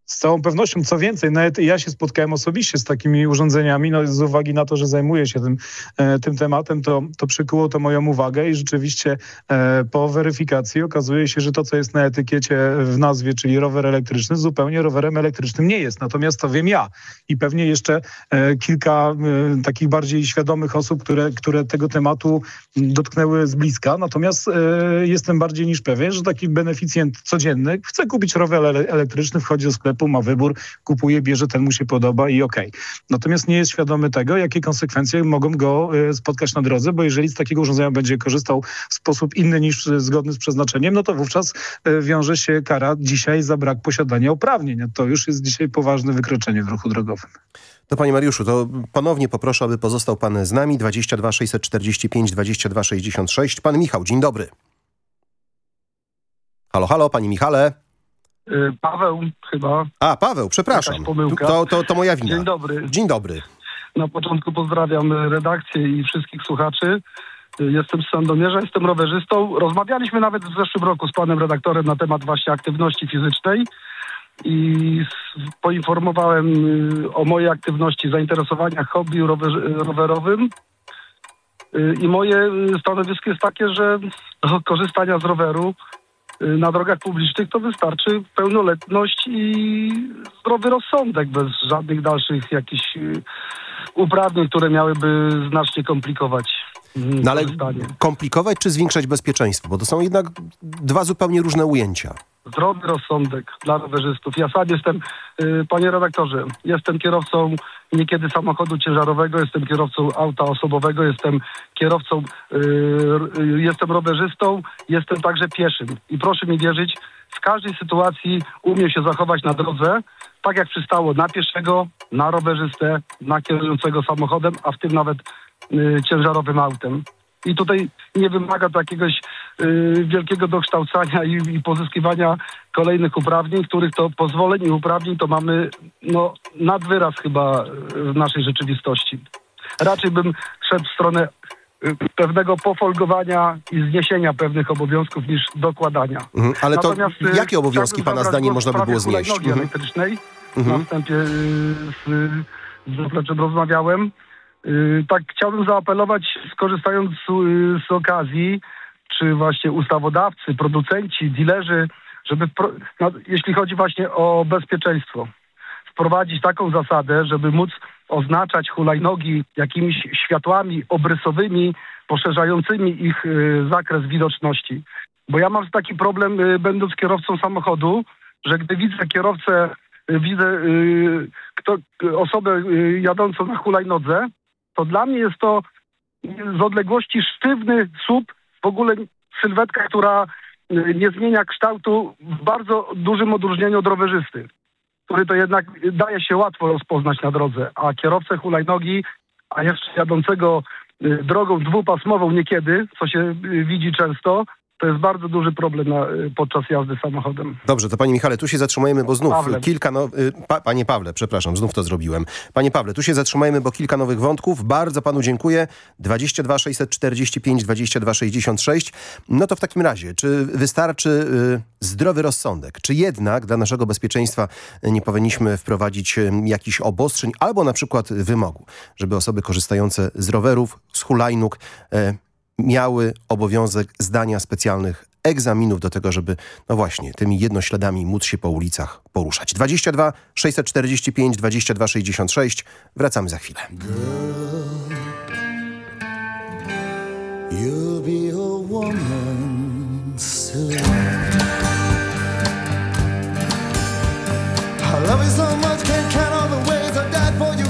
Z całą pewnością, co więcej, nawet ja się spotkałem osobiście z takimi urządzeniami, no z uwagi na to, że zajmuję się tym, e, tym tematem, to, to przykuło to moją uwagę i rzeczywiście e, po weryfikacji okazuje się, że to, co jest na etykiecie w nazwie, czyli rower elektryczny, zupełnie rowerem elektrycznym nie jest. Natomiast to wiem ja i pewnie jeszcze e, kilka takich bardziej świadomych osób, które, które tego tematu dotknęły z bliska. Natomiast jestem bardziej niż pewien, że taki beneficjent codzienny chce kupić rower ele- elektryczny, wchodzi do sklepu, ma wybór, kupuje, bierze, ten mu się podoba i okej. Natomiast nie jest świadomy tego, jakie konsekwencje mogą go e, spotkać na drodze, bo jeżeli z takiego urządzenia będzie korzystał w sposób inny niż e, zgodny z przeznaczeniem, no to wówczas e, wiąże się kara dzisiaj za brak posiadania uprawnień. To już jest dzisiaj poważne wykroczenie w ruchu drogowym. To panie Mariuszu, to ponownie poproszę, aby pozostał pan z nami. 22 645 22 66. Pan Michał, dzień dobry. Halo, halo, panie Michale. Y, Paweł chyba. A, Paweł, przepraszam. To, to, to moja wina. Dzień dobry. Dzień dobry. Na początku pozdrawiam redakcję i wszystkich słuchaczy. Y, Jestem z Sandomierza, jestem rowerzystą. Rozmawialiśmy nawet w zeszłym roku z panem redaktorem na temat właśnie aktywności fizycznej i poinformowałem y, o mojej aktywności, zainteresowaniach hobby rower, rowerowym. I moje stanowisko jest takie, że do korzystania z roweru na drogach publicznych to wystarczy pełnoletność i zdrowy rozsądek bez żadnych dalszych jakichś y, uprawnień, które miałyby znacznie komplikować mm, No ale komplikować czy zwiększać bezpieczeństwo? Bo to są jednak dwa zupełnie różne ujęcia. Zdrowy rozsądek dla rowerzystów. Ja sam jestem, y, panie redaktorze, jestem kierowcą niekiedy samochodu ciężarowego, jestem kierowcą auta osobowego, jestem kierowcą, y, y, jestem rowerzystą, jestem także pieszym. I proszę mi wierzyć, w każdej sytuacji umiem się zachować na drodze, tak jak przystało na pieszego, na rowerzystę, na kierującego samochodem, a w tym nawet ciężarowym autem. I tutaj nie wymaga to jakiegoś y, wielkiego dokształcania i, i pozyskiwania kolejnych uprawnień, których to pozwoleń i uprawnień to mamy no, nad wyraz chyba y, w naszej rzeczywistości. Raczej bym szedł w stronę y, pewnego pofolgowania i zniesienia pewnych obowiązków niż dokładania. Mhm. Ale to Natomiast, y, jakie obowiązki pana zdaniem można by było znieść? Mhm. elektrycznej. Mhm. Na wstępie y, z, z zapleczem rozmawiałem. Y, Tak, chciałbym zaapelować, skorzystając z, y, z okazji, czy właśnie ustawodawcy, producenci, dilerzy, żeby, no, jeśli chodzi właśnie o bezpieczeństwo, wprowadzić taką zasadę, żeby móc oznaczać hulajnogi jakimiś światłami obrysowymi, poszerzającymi ich y, zakres widoczności. Bo ja mam taki problem, y, będąc kierowcą samochodu, że gdy widzę kierowcę, y, widzę kto, y, osobę jadącą na hulajnodze, to dla mnie jest to z odległości sztywny słup, w ogóle sylwetka, która y, nie zmienia kształtu w bardzo dużym odróżnieniu od rowerzysty, który to jednak daje się łatwo rozpoznać na drodze, a kierowcę hulajnogi, a jeszcze jadącego y, drogą dwupasmową niekiedy, co się y, widzi często, to jest bardzo duży problem na, y, podczas jazdy samochodem. Dobrze, to panie Michale, tu się zatrzymajmy, bo znów Pawle. kilka... No, y, pa, panie Pawle, przepraszam, znów to zrobiłem. Panie Pawle, tu się zatrzymajmy, bo kilka nowych wątków. Bardzo panu dziękuję. 22 645 22 66. No to w takim razie, czy wystarczy y, zdrowy rozsądek? Czy jednak dla naszego bezpieczeństwa y, nie powinniśmy wprowadzić y, jakichś obostrzeń albo na przykład wymogu, żeby osoby korzystające z rowerów, z hulajnóg y, miały obowiązek zdania specjalnych egzaminów do tego, żeby, no właśnie, tymi jednośladami móc się po ulicach poruszać. 22 645 22 66. Wracamy za chwilę.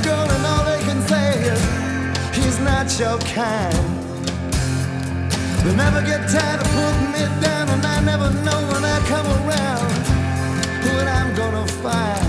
Girl, and all They never get tired of putting me down, and I never know when I come around I'm gonna.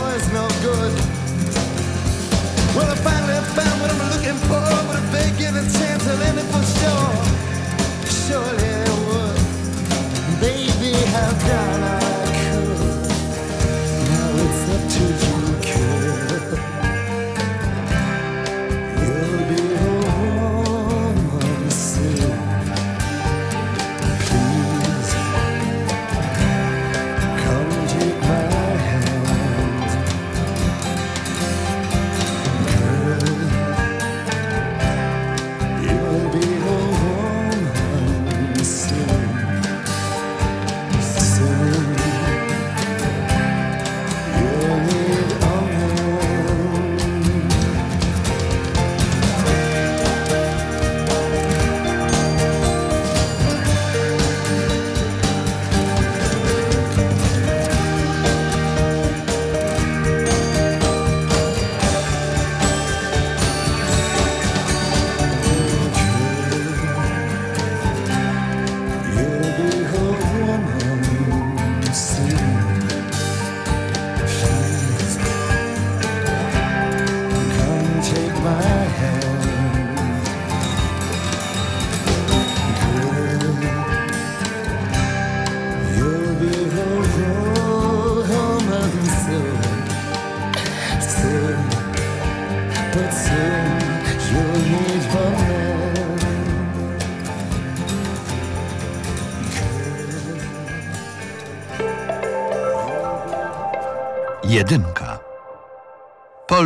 Boy's no good. Well, I finally found what I'm looking for. Would if they give a chance, I'll end it for sure. Surely they would. Baby, how down I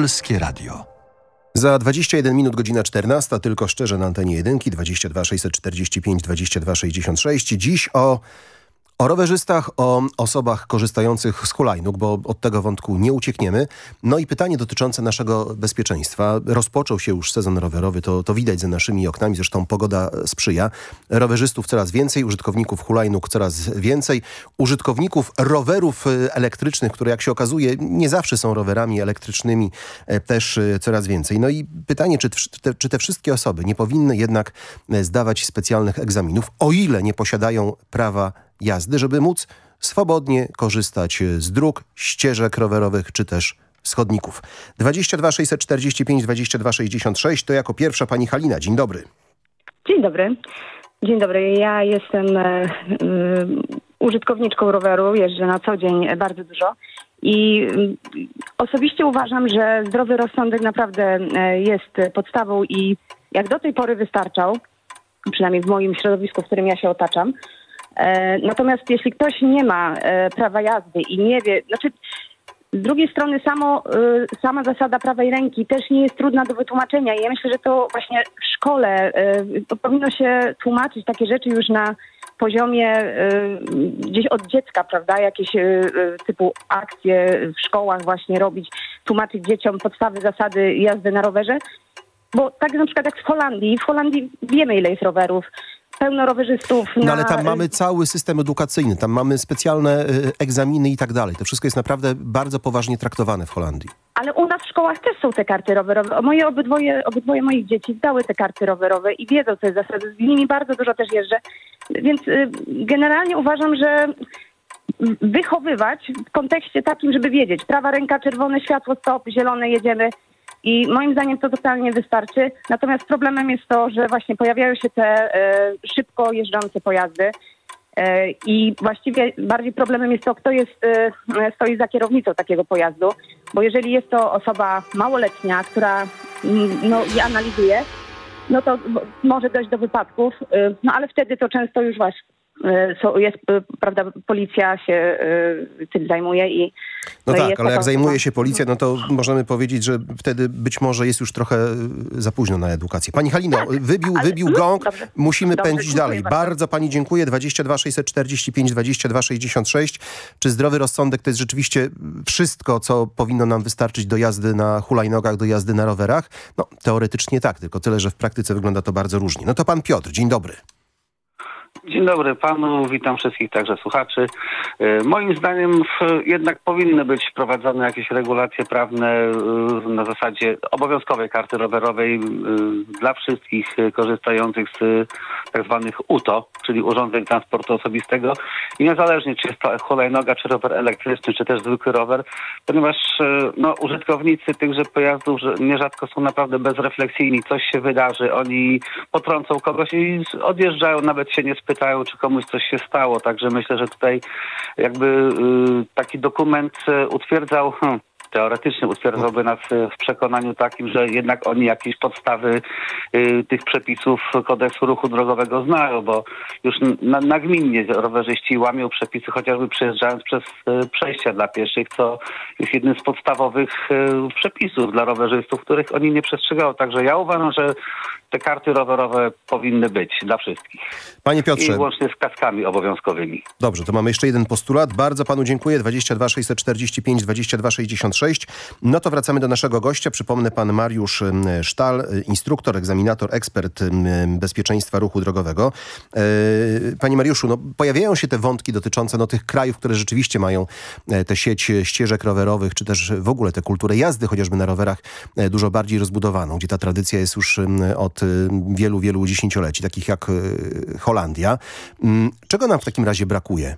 Polskie Radio. Za 21 minut, godzina 14, tylko szczerze na antenie jedynki, 22 645 22 66. Dziś o, o rowerzystach, o osobach korzystających z hulajnóg, bo od tego wątku nie uciekniemy. No i pytanie dotyczące naszego bezpieczeństwa. Rozpoczął się już sezon rowerowy, to, to widać za naszymi oknami, zresztą pogoda sprzyja. Rowerzystów coraz więcej, użytkowników hulajnóg coraz więcej, użytkowników rowerów y, elektrycznych, które jak się okazuje nie zawsze są rowerami elektrycznymi, e, też y, coraz więcej. No i pytanie, czy te, czy te wszystkie osoby nie powinny jednak e, zdawać specjalnych egzaminów, o ile nie posiadają prawa jazdy, żeby móc swobodnie korzystać e, z dróg, ścieżek rowerowych czy też z chodników. 22 645 22 66 to jako pierwsza pani Halina. Dzień dobry. Dzień dobry. Dzień dobry, ja jestem e, e, użytkowniczką roweru, jeżdżę na co dzień bardzo dużo i osobiście uważam, że zdrowy rozsądek naprawdę e, jest podstawą i jak do tej pory wystarczał, przynajmniej w moim środowisku, w którym ja się otaczam. E, Natomiast jeśli ktoś nie ma e, prawa jazdy i nie wie, znaczy z drugiej strony samo, y, sama zasada prawej ręki też nie jest trudna do wytłumaczenia i ja myślę, że to właśnie w szkole powinno się tłumaczyć takie rzeczy już na poziomie gdzieś od dziecka, prawda? Jakieś typu akcje w szkołach właśnie robić, tłumaczyć dzieciom podstawy zasady jazdy na rowerze. Bo tak na przykład jak w Holandii, w Holandii wiemy ile jest rowerów, pełno rowerzystów na... No ale tam mamy cały system edukacyjny, tam mamy specjalne y, egzaminy i tak dalej. To wszystko jest naprawdę bardzo poważnie traktowane w Holandii. Ale u nas w szkołach też są te karty rowerowe. Moje obydwoje, obydwoje moich dzieci zdały te karty rowerowe i wiedzą, co jest zasady. Z nimi bardzo dużo też jeżdżę. Więc y, generalnie uważam, że wychowywać w kontekście takim, żeby wiedzieć, prawa ręka, czerwone światło, stop, zielone, jedziemy. I moim zdaniem to totalnie wystarczy. Natomiast problemem jest to, że właśnie pojawiają się te e, szybko jeżdżące pojazdy. E, I właściwie bardziej problemem jest to, kto jest, e, stoi za kierownicą takiego pojazdu. Bo jeżeli jest to osoba małoletnia, która mm, no, je analizuje, no to może dojść do wypadków. No ale wtedy to często już właśnie e, jest, e, prawda, policja się e, tym zajmuje i No, i tak, ale jak zajmuje się policja, no to możemy powiedzieć, że wtedy być może jest już trochę za późno na edukację. Pani Halino, wybił, wybił gong, musimy Dobrze, pędzić dalej. bardzo. Bardzo pani dziękuję. 22 645 22 66. Czy zdrowy rozsądek to jest rzeczywiście wszystko, co powinno nam wystarczyć do jazdy na hulajnogach, do jazdy na rowerach? No, teoretycznie tak, tylko tyle, że w praktyce wygląda to bardzo różnie. No to pan Piotr, dzień dobry. Dzień dobry panu, witam wszystkich także słuchaczy. E, Moim zdaniem jednak powinny być wprowadzone jakieś regulacje prawne e, na zasadzie obowiązkowej karty rowerowej e, dla wszystkich korzystających z tak zwanych UTO, czyli urządzeń transportu osobistego i niezależnie czy jest to hulajnoga, czy rower elektryczny, czy też zwykły rower, ponieważ no, użytkownicy tychże pojazdów nierzadko są naprawdę bezrefleksyjni. Coś się wydarzy, oni potrącą kogoś i odjeżdżają, nawet się nie spytają, czy komuś coś się stało. Także myślę, że tutaj jakby y, taki dokument y, utwierdzał, hmm, teoretycznie utwierdzałby nas w przekonaniu takim, że jednak oni jakieś podstawy y, tych przepisów kodeksu ruchu drogowego znają, bo już na, nagminnie rowerzyści łamią przepisy, chociażby przejeżdżając przez y, przejścia dla pieszych, co jest jednym z podstawowych y, przepisów dla rowerzystów, których oni nie przestrzegają. Także ja uważam, że te karty rowerowe powinny być dla wszystkich. Panie Piotrze. I łącznie z kaskami obowiązkowymi. Dobrze, to mamy jeszcze jeden postulat. Bardzo panu dziękuję. 22 645 22 66. No to wracamy do naszego gościa. Przypomnę pan Mariusz em, Sztal, y, instruktor, egzaminator, ekspert em, bezpieczeństwa ruchu drogowego. Panie Mariuszu, no, pojawiają się te wątki dotyczące no, tych krajów, które rzeczywiście mają e, tę sieć ścieżek rowerowych, czy też w ogóle tę kulturę jazdy chociażby na rowerach e, dużo bardziej rozbudowaną, gdzie ta tradycja jest już od wielu, wielu dziesięcioleci, takich jak Holandia. Mm, Czego nam w takim razie brakuje?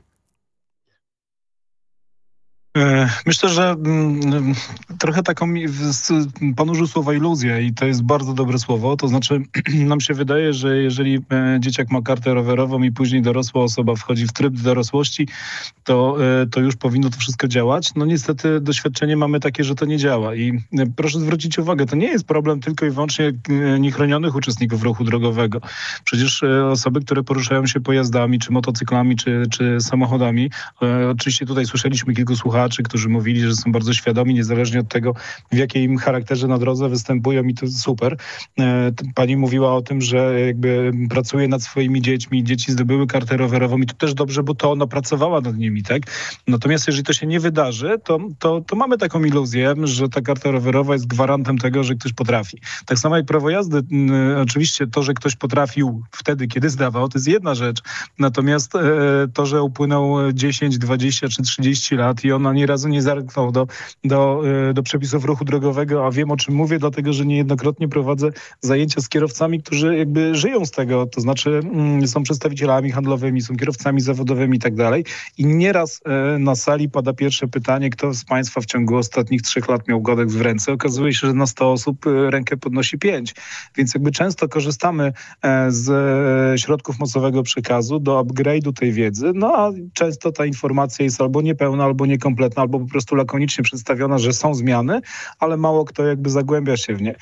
E, Myślę, że mm, trochę taką pan użył słowa iluzja i to jest bardzo dobre słowo. To znaczy nam się wydaje, że jeżeli e, dzieciak ma kartę rowerową i później dorosła osoba wchodzi w tryb dorosłości, to, e, to już powinno to wszystko działać. No niestety doświadczenie mamy takie, że to nie działa i proszę zwrócić uwagę, to nie jest problem tylko i wyłącznie niechronionych uczestników ruchu drogowego. Przecież osoby, które poruszają się pojazdami, czy motocyklami, czy, czy samochodami, oczywiście tutaj słyszeliśmy kilku słuchaczy, którzy mówili, że są bardzo świadomi, niezależnie od tego, w jakim charakterze na drodze występują i to super. E, Pani mówiła o tym, że jakby pracuje nad swoimi dziećmi, dzieci zdobyły kartę rowerową i to też dobrze, bo to ona pracowała nad nimi, tak? Natomiast jeżeli to się nie wydarzy, to, to, to mamy taką iluzję, że ta karta rowerowa jest gwarantem tego, że ktoś potrafi. Tak samo jak prawo jazdy, m, oczywiście to, że ktoś potrafił wtedy, kiedy zdawał, to jest jedna rzecz. Natomiast e, to, że upłynął 10, 20 czy 30 lat i ona ani razu nie zerknął do, do, do przepisów ruchu drogowego, a wiem o czym mówię, dlatego że niejednokrotnie prowadzę zajęcia z kierowcami, którzy jakby żyją z tego, to znaczy mm, są przedstawicielami handlowymi, są kierowcami zawodowymi i tak dalej. I nieraz na sali pada pierwsze pytanie, kto z Państwa w ciągu ostatnich trzech lat miał kodeks w ręce. Okazuje się, że na 100 osób rękę podnosi 5. Więc jakby często korzystamy z środków mocowego przekazu do upgrade'u tej wiedzy, no a często ta informacja jest albo niepełna, albo niekompletna, albo po prostu lakonicznie przedstawiona, że są zmiany, ale mało kto jakby zagłębia się w nie.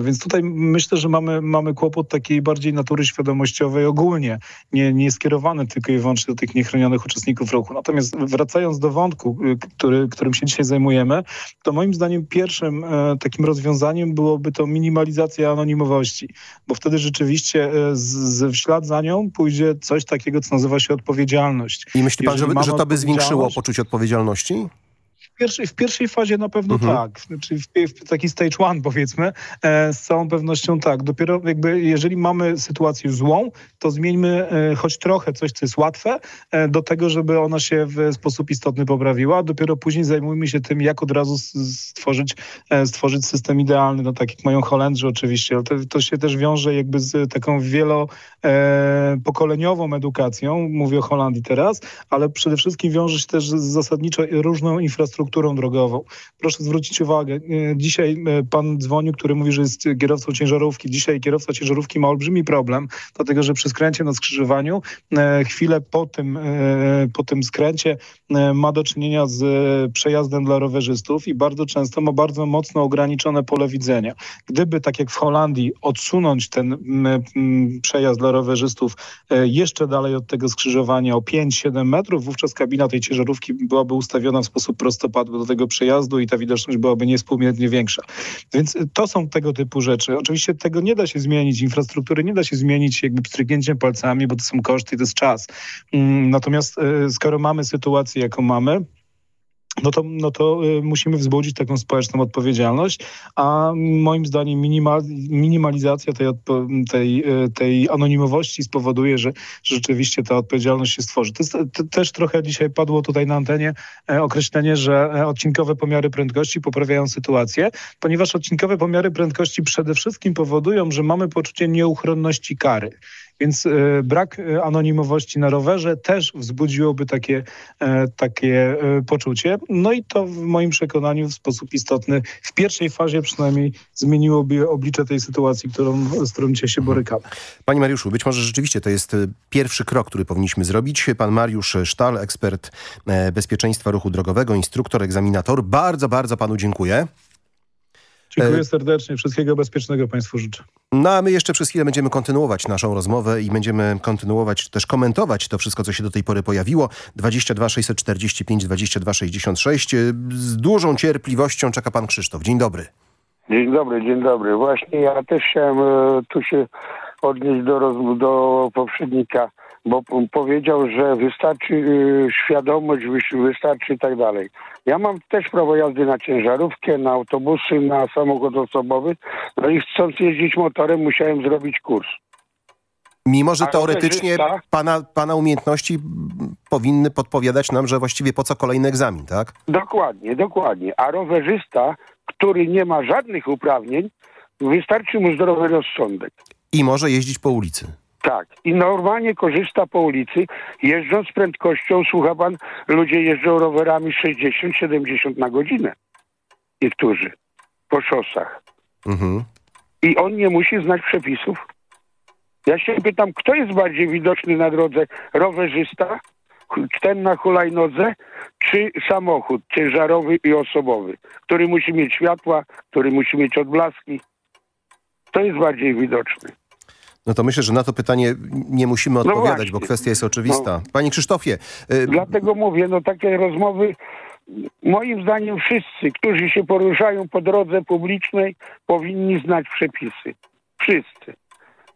Więc tutaj myślę, że mamy, mamy kłopot takiej bardziej natury świadomościowej ogólnie, nie, nie skierowany tylko i wyłącznie do tych niechronionych uczestników ruchu. Natomiast wracając do wątku, który, którym się dzisiaj zajmujemy, to moim zdaniem pierwszym e, takim rozwiązaniem byłoby to minimalizacja anonimowości, bo wtedy rzeczywiście e, z, z, w ślad za nią pójdzie coś takiego, co nazywa się odpowiedzialność. I myśli pan, że, że to by zwiększyło poczucie odpowiedzialności? W pierwszej, w pierwszej fazie na pewno mhm. tak, znaczy w, w, taki stage one powiedzmy, e, z całą pewnością tak. Dopiero jakby jeżeli mamy sytuację złą, to zmieńmy e, choć trochę coś, co jest łatwe, e, do tego, żeby ona się w sposób istotny poprawiła, dopiero później zajmujmy się tym, jak od razu stworzyć, e, stworzyć system idealny, no tak jak mają Holendrzy oczywiście, to, to się też wiąże jakby z taką wielopokoleniową e, edukacją, mówię o Holandii teraz, ale przede wszystkim wiąże się też z zasadniczo różną infrastrukturą infrastrukturą drogową. Proszę zwrócić uwagę, e, dzisiaj e, pan dzwonił, który mówi, że jest kierowcą ciężarówki. Dzisiaj kierowca ciężarówki ma olbrzymi problem, dlatego że przy skręcie na skrzyżowaniu e, chwilę po tym, po tym skręcie ma do czynienia z przejazdem dla rowerzystów i bardzo często ma bardzo mocno ograniczone pole widzenia. Gdyby, tak jak w Holandii, odsunąć ten przejazd dla rowerzystów jeszcze dalej od tego skrzyżowania o 5-7 metrów, wówczas kabina tej ciężarówki byłaby ustawiona w sposób prostopadły dopadło do tego przejazdu i ta widoczność byłaby niespółmiernie większa. Więc to są tego typu rzeczy. Oczywiście tego nie da się zmienić, infrastruktury nie da się zmienić jakby pstrygnięciem palcami, bo to są koszty i to jest czas. Mm, natomiast e, skoro mamy sytuację, jaką mamy, no to, no to y, musimy wzbudzić taką społeczną odpowiedzialność, a moim zdaniem minimal, minimalizacja tej, tej, y, tej anonimowości spowoduje, że rzeczywiście ta odpowiedzialność się stworzy. To, jest, to też trochę dzisiaj padło tutaj na antenie e, określenie, że e, odcinkowe pomiary prędkości poprawiają sytuację, ponieważ odcinkowe pomiary prędkości przede wszystkim powodują, że mamy poczucie nieuchronności kary. Więc e, brak e, anonimowości na rowerze też wzbudziłoby takie, e, takie poczucie. No i to w moim przekonaniu w sposób istotny w pierwszej fazie przynajmniej zmieniłoby oblicze tej sytuacji, którą, z którą dzisiaj się borykamy. Panie Mariuszu, być może rzeczywiście to jest pierwszy krok, który powinniśmy zrobić. Pan Mariusz Sztal, ekspert bezpieczeństwa ruchu drogowego, instruktor, egzaminator. Bardzo, bardzo panu dziękuję. Dziękuję serdecznie. Wszystkiego bezpiecznego Państwu życzę. No a my jeszcze przez chwilę będziemy kontynuować naszą rozmowę i będziemy kontynuować, też komentować to wszystko, co się do tej pory pojawiło. 22 645 22 66. Z dużą cierpliwością czeka pan Krzysztof. Dzień dobry. Dzień dobry, dzień dobry. Właśnie ja też chciałem e, tu się odnieść do, do poprzednika bo powiedział, że wystarczy y, świadomość, wystarczy i tak dalej. Ja mam też prawo jazdy na ciężarówkę, na autobusy, na samochód osobowy, no i chcąc jeździć motorem musiałem zrobić kurs. Mimo, że teoretycznie pana, pana umiejętności powinny podpowiadać nam, że właściwie po co kolejny egzamin, tak? Dokładnie, dokładnie. A rowerzysta, który nie ma żadnych uprawnień, wystarczy mu zdrowy rozsądek. I może jeździć po ulicy. Tak. I normalnie korzysta po ulicy, jeżdżąc prędkością, słucha pan, ludzie jeżdżą rowerami 60-70 na godzinę. Niektórzy. Po szosach. Mhm. I on nie musi znać przepisów. Ja się pytam, kto jest bardziej widoczny na drodze? Rowerzysta, ten na hulajnodze, czy samochód ciężarowy i osobowy, który musi mieć światła, który musi mieć odblaski? Kto jest bardziej widoczny? No to myślę, że na to pytanie nie musimy no odpowiadać, no bo kwestia jest oczywista. No. Panie Krzysztofie. Y Dlatego mówię, no takie rozmowy moim zdaniem wszyscy, którzy się poruszają po drodze publicznej powinni znać przepisy. Wszyscy.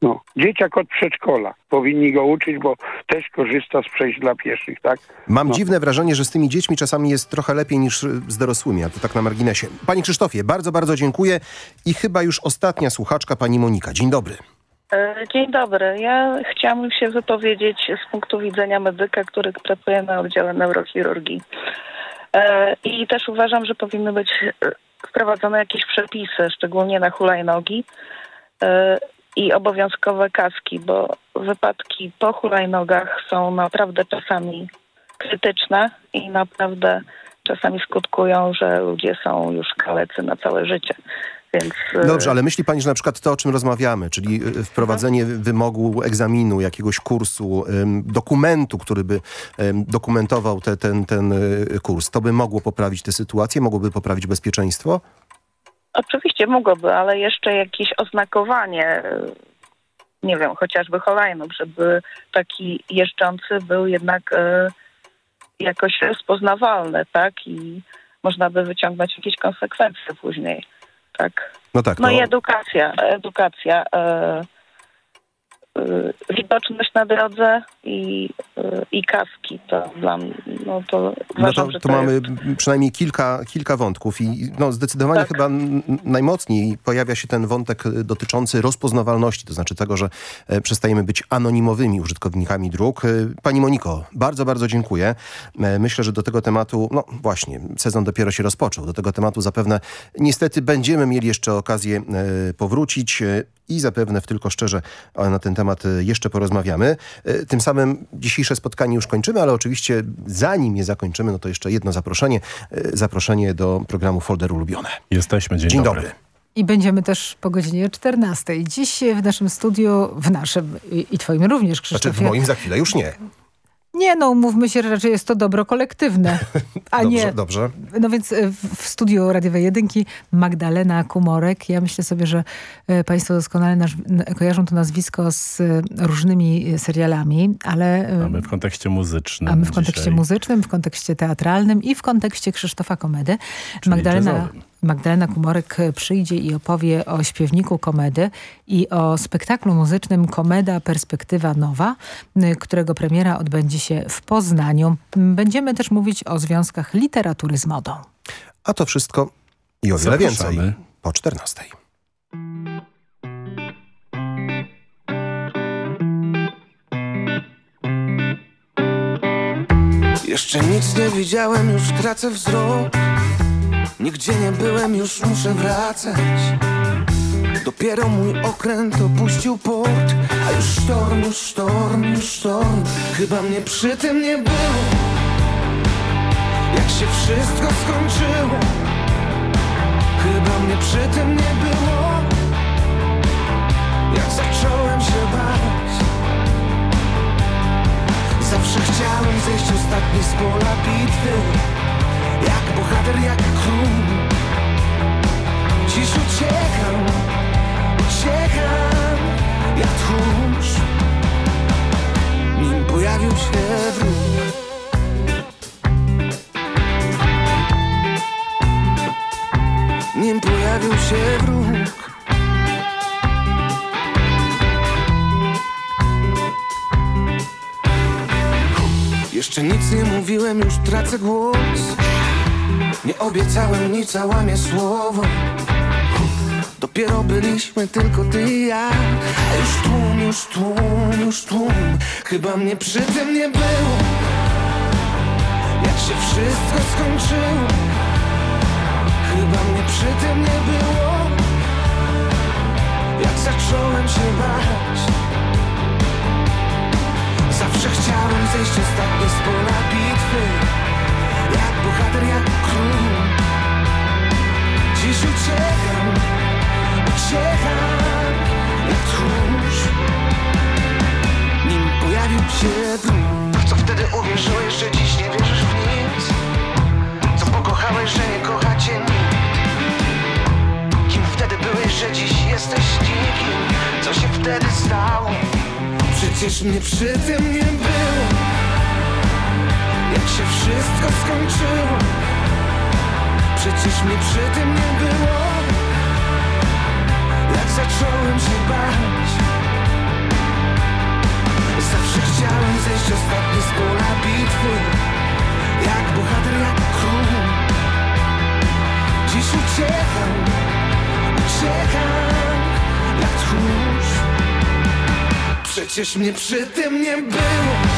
No, dzieciak od przedszkola. Powinni go uczyć, bo też korzysta z przejść dla pieszych, tak? Mam no. dziwne wrażenie, że z tymi dziećmi czasami jest trochę lepiej niż z dorosłymi, a to tak na marginesie. Panie Krzysztofie, bardzo, bardzo dziękuję i chyba już ostatnia słuchaczka, pani Monika. Dzień dobry. E, dzień dobry. Ja chciałabym się wypowiedzieć z punktu widzenia medyka, który pracuje na oddziale neurochirurgii. E, I też uważam, że powinny być e, wprowadzone jakieś przepisy, szczególnie na hulajnogi i obowiązkowe kaski, bo wypadki po hulajnogach są naprawdę czasami krytyczne i naprawdę czasami skutkują, że ludzie są już kalecy na całe życie. Więc, e, Dobrze, ale myśli pani, że na przykład to, o czym rozmawiamy, czyli y, wprowadzenie wymogu egzaminu, jakiegoś kursu, dokumentu, który by dokumentował te, ten, ten y, kurs, to by mogło poprawić tę sytuację, mogłoby poprawić bezpieczeństwo? Oczywiście mogłoby, ale jeszcze jakieś oznakowanie, e, nie wiem, chociażby hulajnóg, żeby taki jeżdżący był jednak e, jakoś rozpoznawalny, tak? I można by wyciągnąć jakieś konsekwencje później, tak? No tak. No to- i edukacja, edukacja. E, e, widoczność na drodze i, e, i kaski to dla mnie, no to No uważam, to, że to to mamy jest... przynajmniej kilka, kilka wątków i no, zdecydowanie Tak. chyba najmocniej pojawia się ten wątek y, dotyczący rozpoznawalności, to znaczy tego, że e, przestajemy być anonimowymi użytkownikami dróg. E, Pani Moniko, bardzo, bardzo dziękuję. E, Myślę, że do tego tematu, no właśnie, sezon dopiero się rozpoczął. Do tego tematu zapewne niestety będziemy mieli jeszcze okazję e, powrócić e, i zapewne w Tylko Szczerze e, na ten temat e, jeszcze porozmawiamy. E, Tym samym dzisiejsze spotkanie już kończymy, ale oczywiście zanim je zakończymy, no to jeszcze jedno zaproszenie. E, Zaproszenie do programu Folder Ulubione. Jesteśmy, dzień, Dzień dobry. dobry. I będziemy też po godzinie 14. Dziś w naszym studiu, w naszym i, i twoim również, Znaczy Krzysztofie. w moim za chwilę już nie. Nie no, mówmy się, że raczej jest to dobro kolektywne, a Dobrze, nie... dobrze. No więc e, w, studiu Radiowej Jedynki Magdalena Kumorek. Ja myślę sobie, że e, państwo doskonale nasz, kojarzą to nazwisko z e, różnymi serialami, ale... A my w kontekście muzycznym a my w kontekście dzisiaj. muzycznym, w kontekście teatralnym i w kontekście Krzysztofa Komedy. Magdalena, jazzowym. Magdalena Kumorek przyjdzie i opowie o śpiewniku Komedy i o spektaklu muzycznym Komeda Perspektywa Nowa, którego premiera odbędzie się w Poznaniu. Będziemy też mówić o związkach literatury z modą. A to wszystko i o wiele Zapraszamy. więcej po 14. Jeszcze nic nie widziałem, już tracę wzrok Nigdzie nie byłem, już muszę wracać. Dopiero mój okręt opuścił port A już sztorm, już sztorm, już sztorm. Chyba mnie przy tym nie było. Jak się wszystko skończyło? Chyba mnie przy tym nie było. Jak zacząłem się bać? Zawsze chciałem zejść ostatni z pola bitwy Jak bohater, jak król Dziś uciekam, uciekam Jak tchórz. Nim pojawił się wróg. Nim pojawił się wróg. Jeszcze nic nie mówiłem, już tracę głos Nie obiecałem nic, a łamię słowo. Dopiero byliśmy tylko ty i ja. A już tłum, już tłum, już tłum. Chyba mnie przy tym nie było. Jak się wszystko skończyło. Chyba mnie przy tym nie było. Jak zacząłem się bać. Zawsze chciałem zejść ostatni z pola bitwy Jak bohater, jak król. Dziś uciekam, uciekam Jak tchórz. Nim pojawił się wróg W co wtedy uwierzyłeś, że dziś nie wierzysz w nic? Co pokochałeś, że nie kocha cię nikt? Kim wtedy byłeś, że dziś jesteś nikim? Co się wtedy stało? Przecież mnie przy tym nie było Jak się wszystko skończyło? Przecież mnie przy tym nie było. Jak zacząłem się bać? Zawsze chciałem zejść ostatni z pola bitwy. Jak bohater, jak król. Dziś uciekam, uciekam Jak tchórz. Przecież mnie przy tym nie było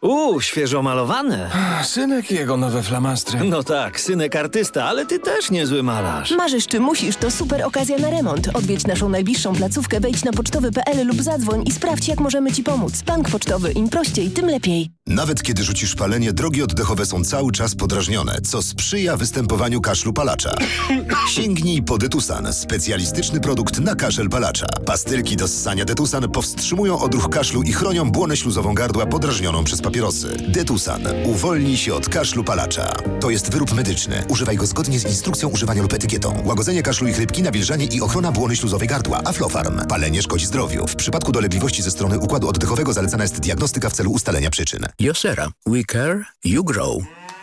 Uuu, świeżo malowane. Synek jego nowe flamastry. No tak, synek artysta, ale ty też niezły malarz. Marzysz czy musisz, to super okazja na remont. Odwiedź naszą najbliższą placówkę, wejdź na pocztowy.pl lub zadzwoń i sprawdź, jak możemy Ci pomóc. Bank pocztowy, im prościej, tym lepiej. Nawet kiedy rzucisz palenie, drogi oddechowe są cały czas podrażnione, co sprzyja występowaniu kaszlu palacza. Sięgnij po Detusan, specjalistyczny produkt na kaszel palacza. Pastylki do ssania Detusan powstrzymują odruch kaszlu i chronią błonę śluzową gardła podrażnioną przez papierosy. Detusan. Uwolnij się od kaszlu palacza. To jest wyrób medyczny. Używaj go zgodnie z instrukcją używania lub etykietą. Łagodzenie kaszlu i chrypki, nawilżanie i ochrona błony śluzowej gardła. Aflofarm. Palenie szkodzi zdrowiu. W przypadku dolegliwości ze strony układu oddechowego zalecana jest diagnostyka w celu ustalenia przyczyn. Josera. We care, you grow.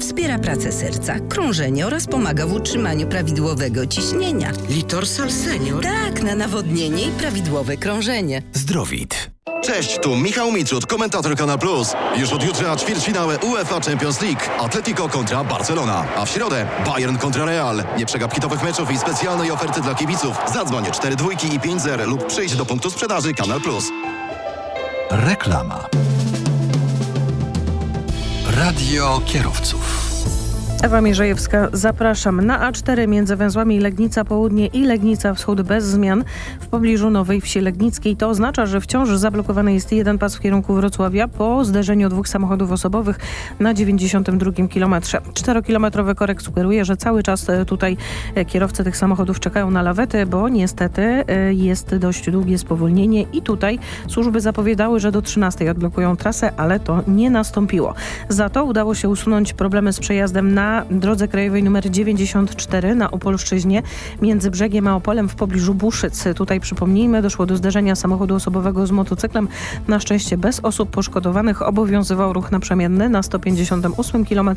wspiera pracę serca, krążenie oraz pomaga w utrzymaniu prawidłowego ciśnienia. Litorsal Senior? Tak, na nawodnienie i prawidłowe krążenie. Zdrowit. Cześć, tu Michał Mitrud, komentator Kanal Plus. Już od jutra ćwierćfinały UEFA Champions League. Atletico kontra Barcelona. A w środę Bayern kontra Real. Nie przegap hitowych meczów i specjalnej oferty dla kibiców. Zadzwoń 4 dwójki i 5 zer lub przyjdź do punktu sprzedaży Kanal Plus. Reklama. Radio kierowców. Ewa Mierzejewska, zapraszam na A4 między węzłami Legnica Południe i Legnica Wschód bez zmian w pobliżu Nowej Wsi Legnickiej. To oznacza, że wciąż zablokowany jest jeden pas w kierunku Wrocławia po zderzeniu dwóch samochodów osobowych na 92 kilometrze. 4-kilometrowy korek sugeruje, że cały czas e, tutaj e, kierowcy tych samochodów czekają na lawety, bo niestety e, jest dość długie spowolnienie i tutaj służby zapowiadały, że do 13 odblokują trasę, ale to nie nastąpiło. Za to udało się usunąć problemy z przejazdem na na drodze krajowej nr 94 na Opolszczyźnie między brzegiem a Opolem w pobliżu Buszyc. Tutaj przypomnijmy, doszło do zderzenia samochodu osobowego z motocyklem. Na szczęście bez osób poszkodowanych obowiązywał ruch naprzemienny na 158 km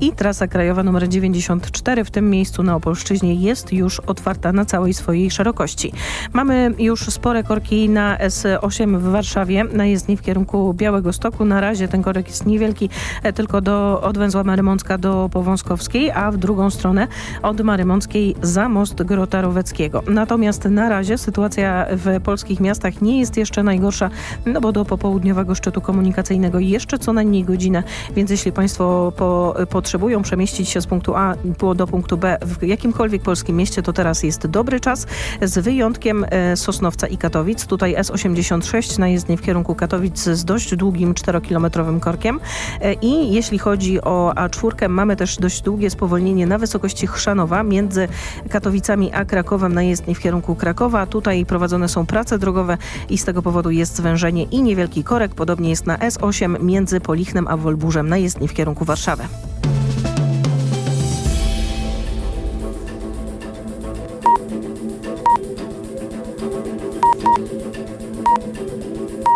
i trasa krajowa nr 94 w tym miejscu na Opolszczyźnie jest już otwarta na całej swojej szerokości. Mamy już spore korki na S8 w Warszawie, na jezdni w kierunku Białego Stoku. Na razie ten korek jest niewielki, e, tylko do, od węzła Marymącka do Powązkowskiej, a w drugą stronę od Marymąckiej za most Grota Roweckiego. Natomiast na razie sytuacja w polskich miastach nie jest jeszcze najgorsza, no bo do popołudniowego szczytu komunikacyjnego jeszcze co najmniej godzinę, więc jeśli Państwo po, potrzebują przemieścić się z punktu A do punktu B w jakimkolwiek polskim mieście, to teraz jest dobry czas, z wyjątkiem e, Sosnowca i Katowic. Tutaj S86 na jezdni w kierunku Katowic z dość długim 4-kilometrowym korkiem. E, I jeśli chodzi o A4, mamy też też dość długie spowolnienie na wysokości Chrzanowa między Katowicami a Krakowem na jezdni w kierunku Krakowa. Tutaj prowadzone są prace drogowe i z tego powodu jest zwężenie i niewielki korek. Podobnie jest na S8 między Polichnem a Wolburzem na jezdni w kierunku Warszawy.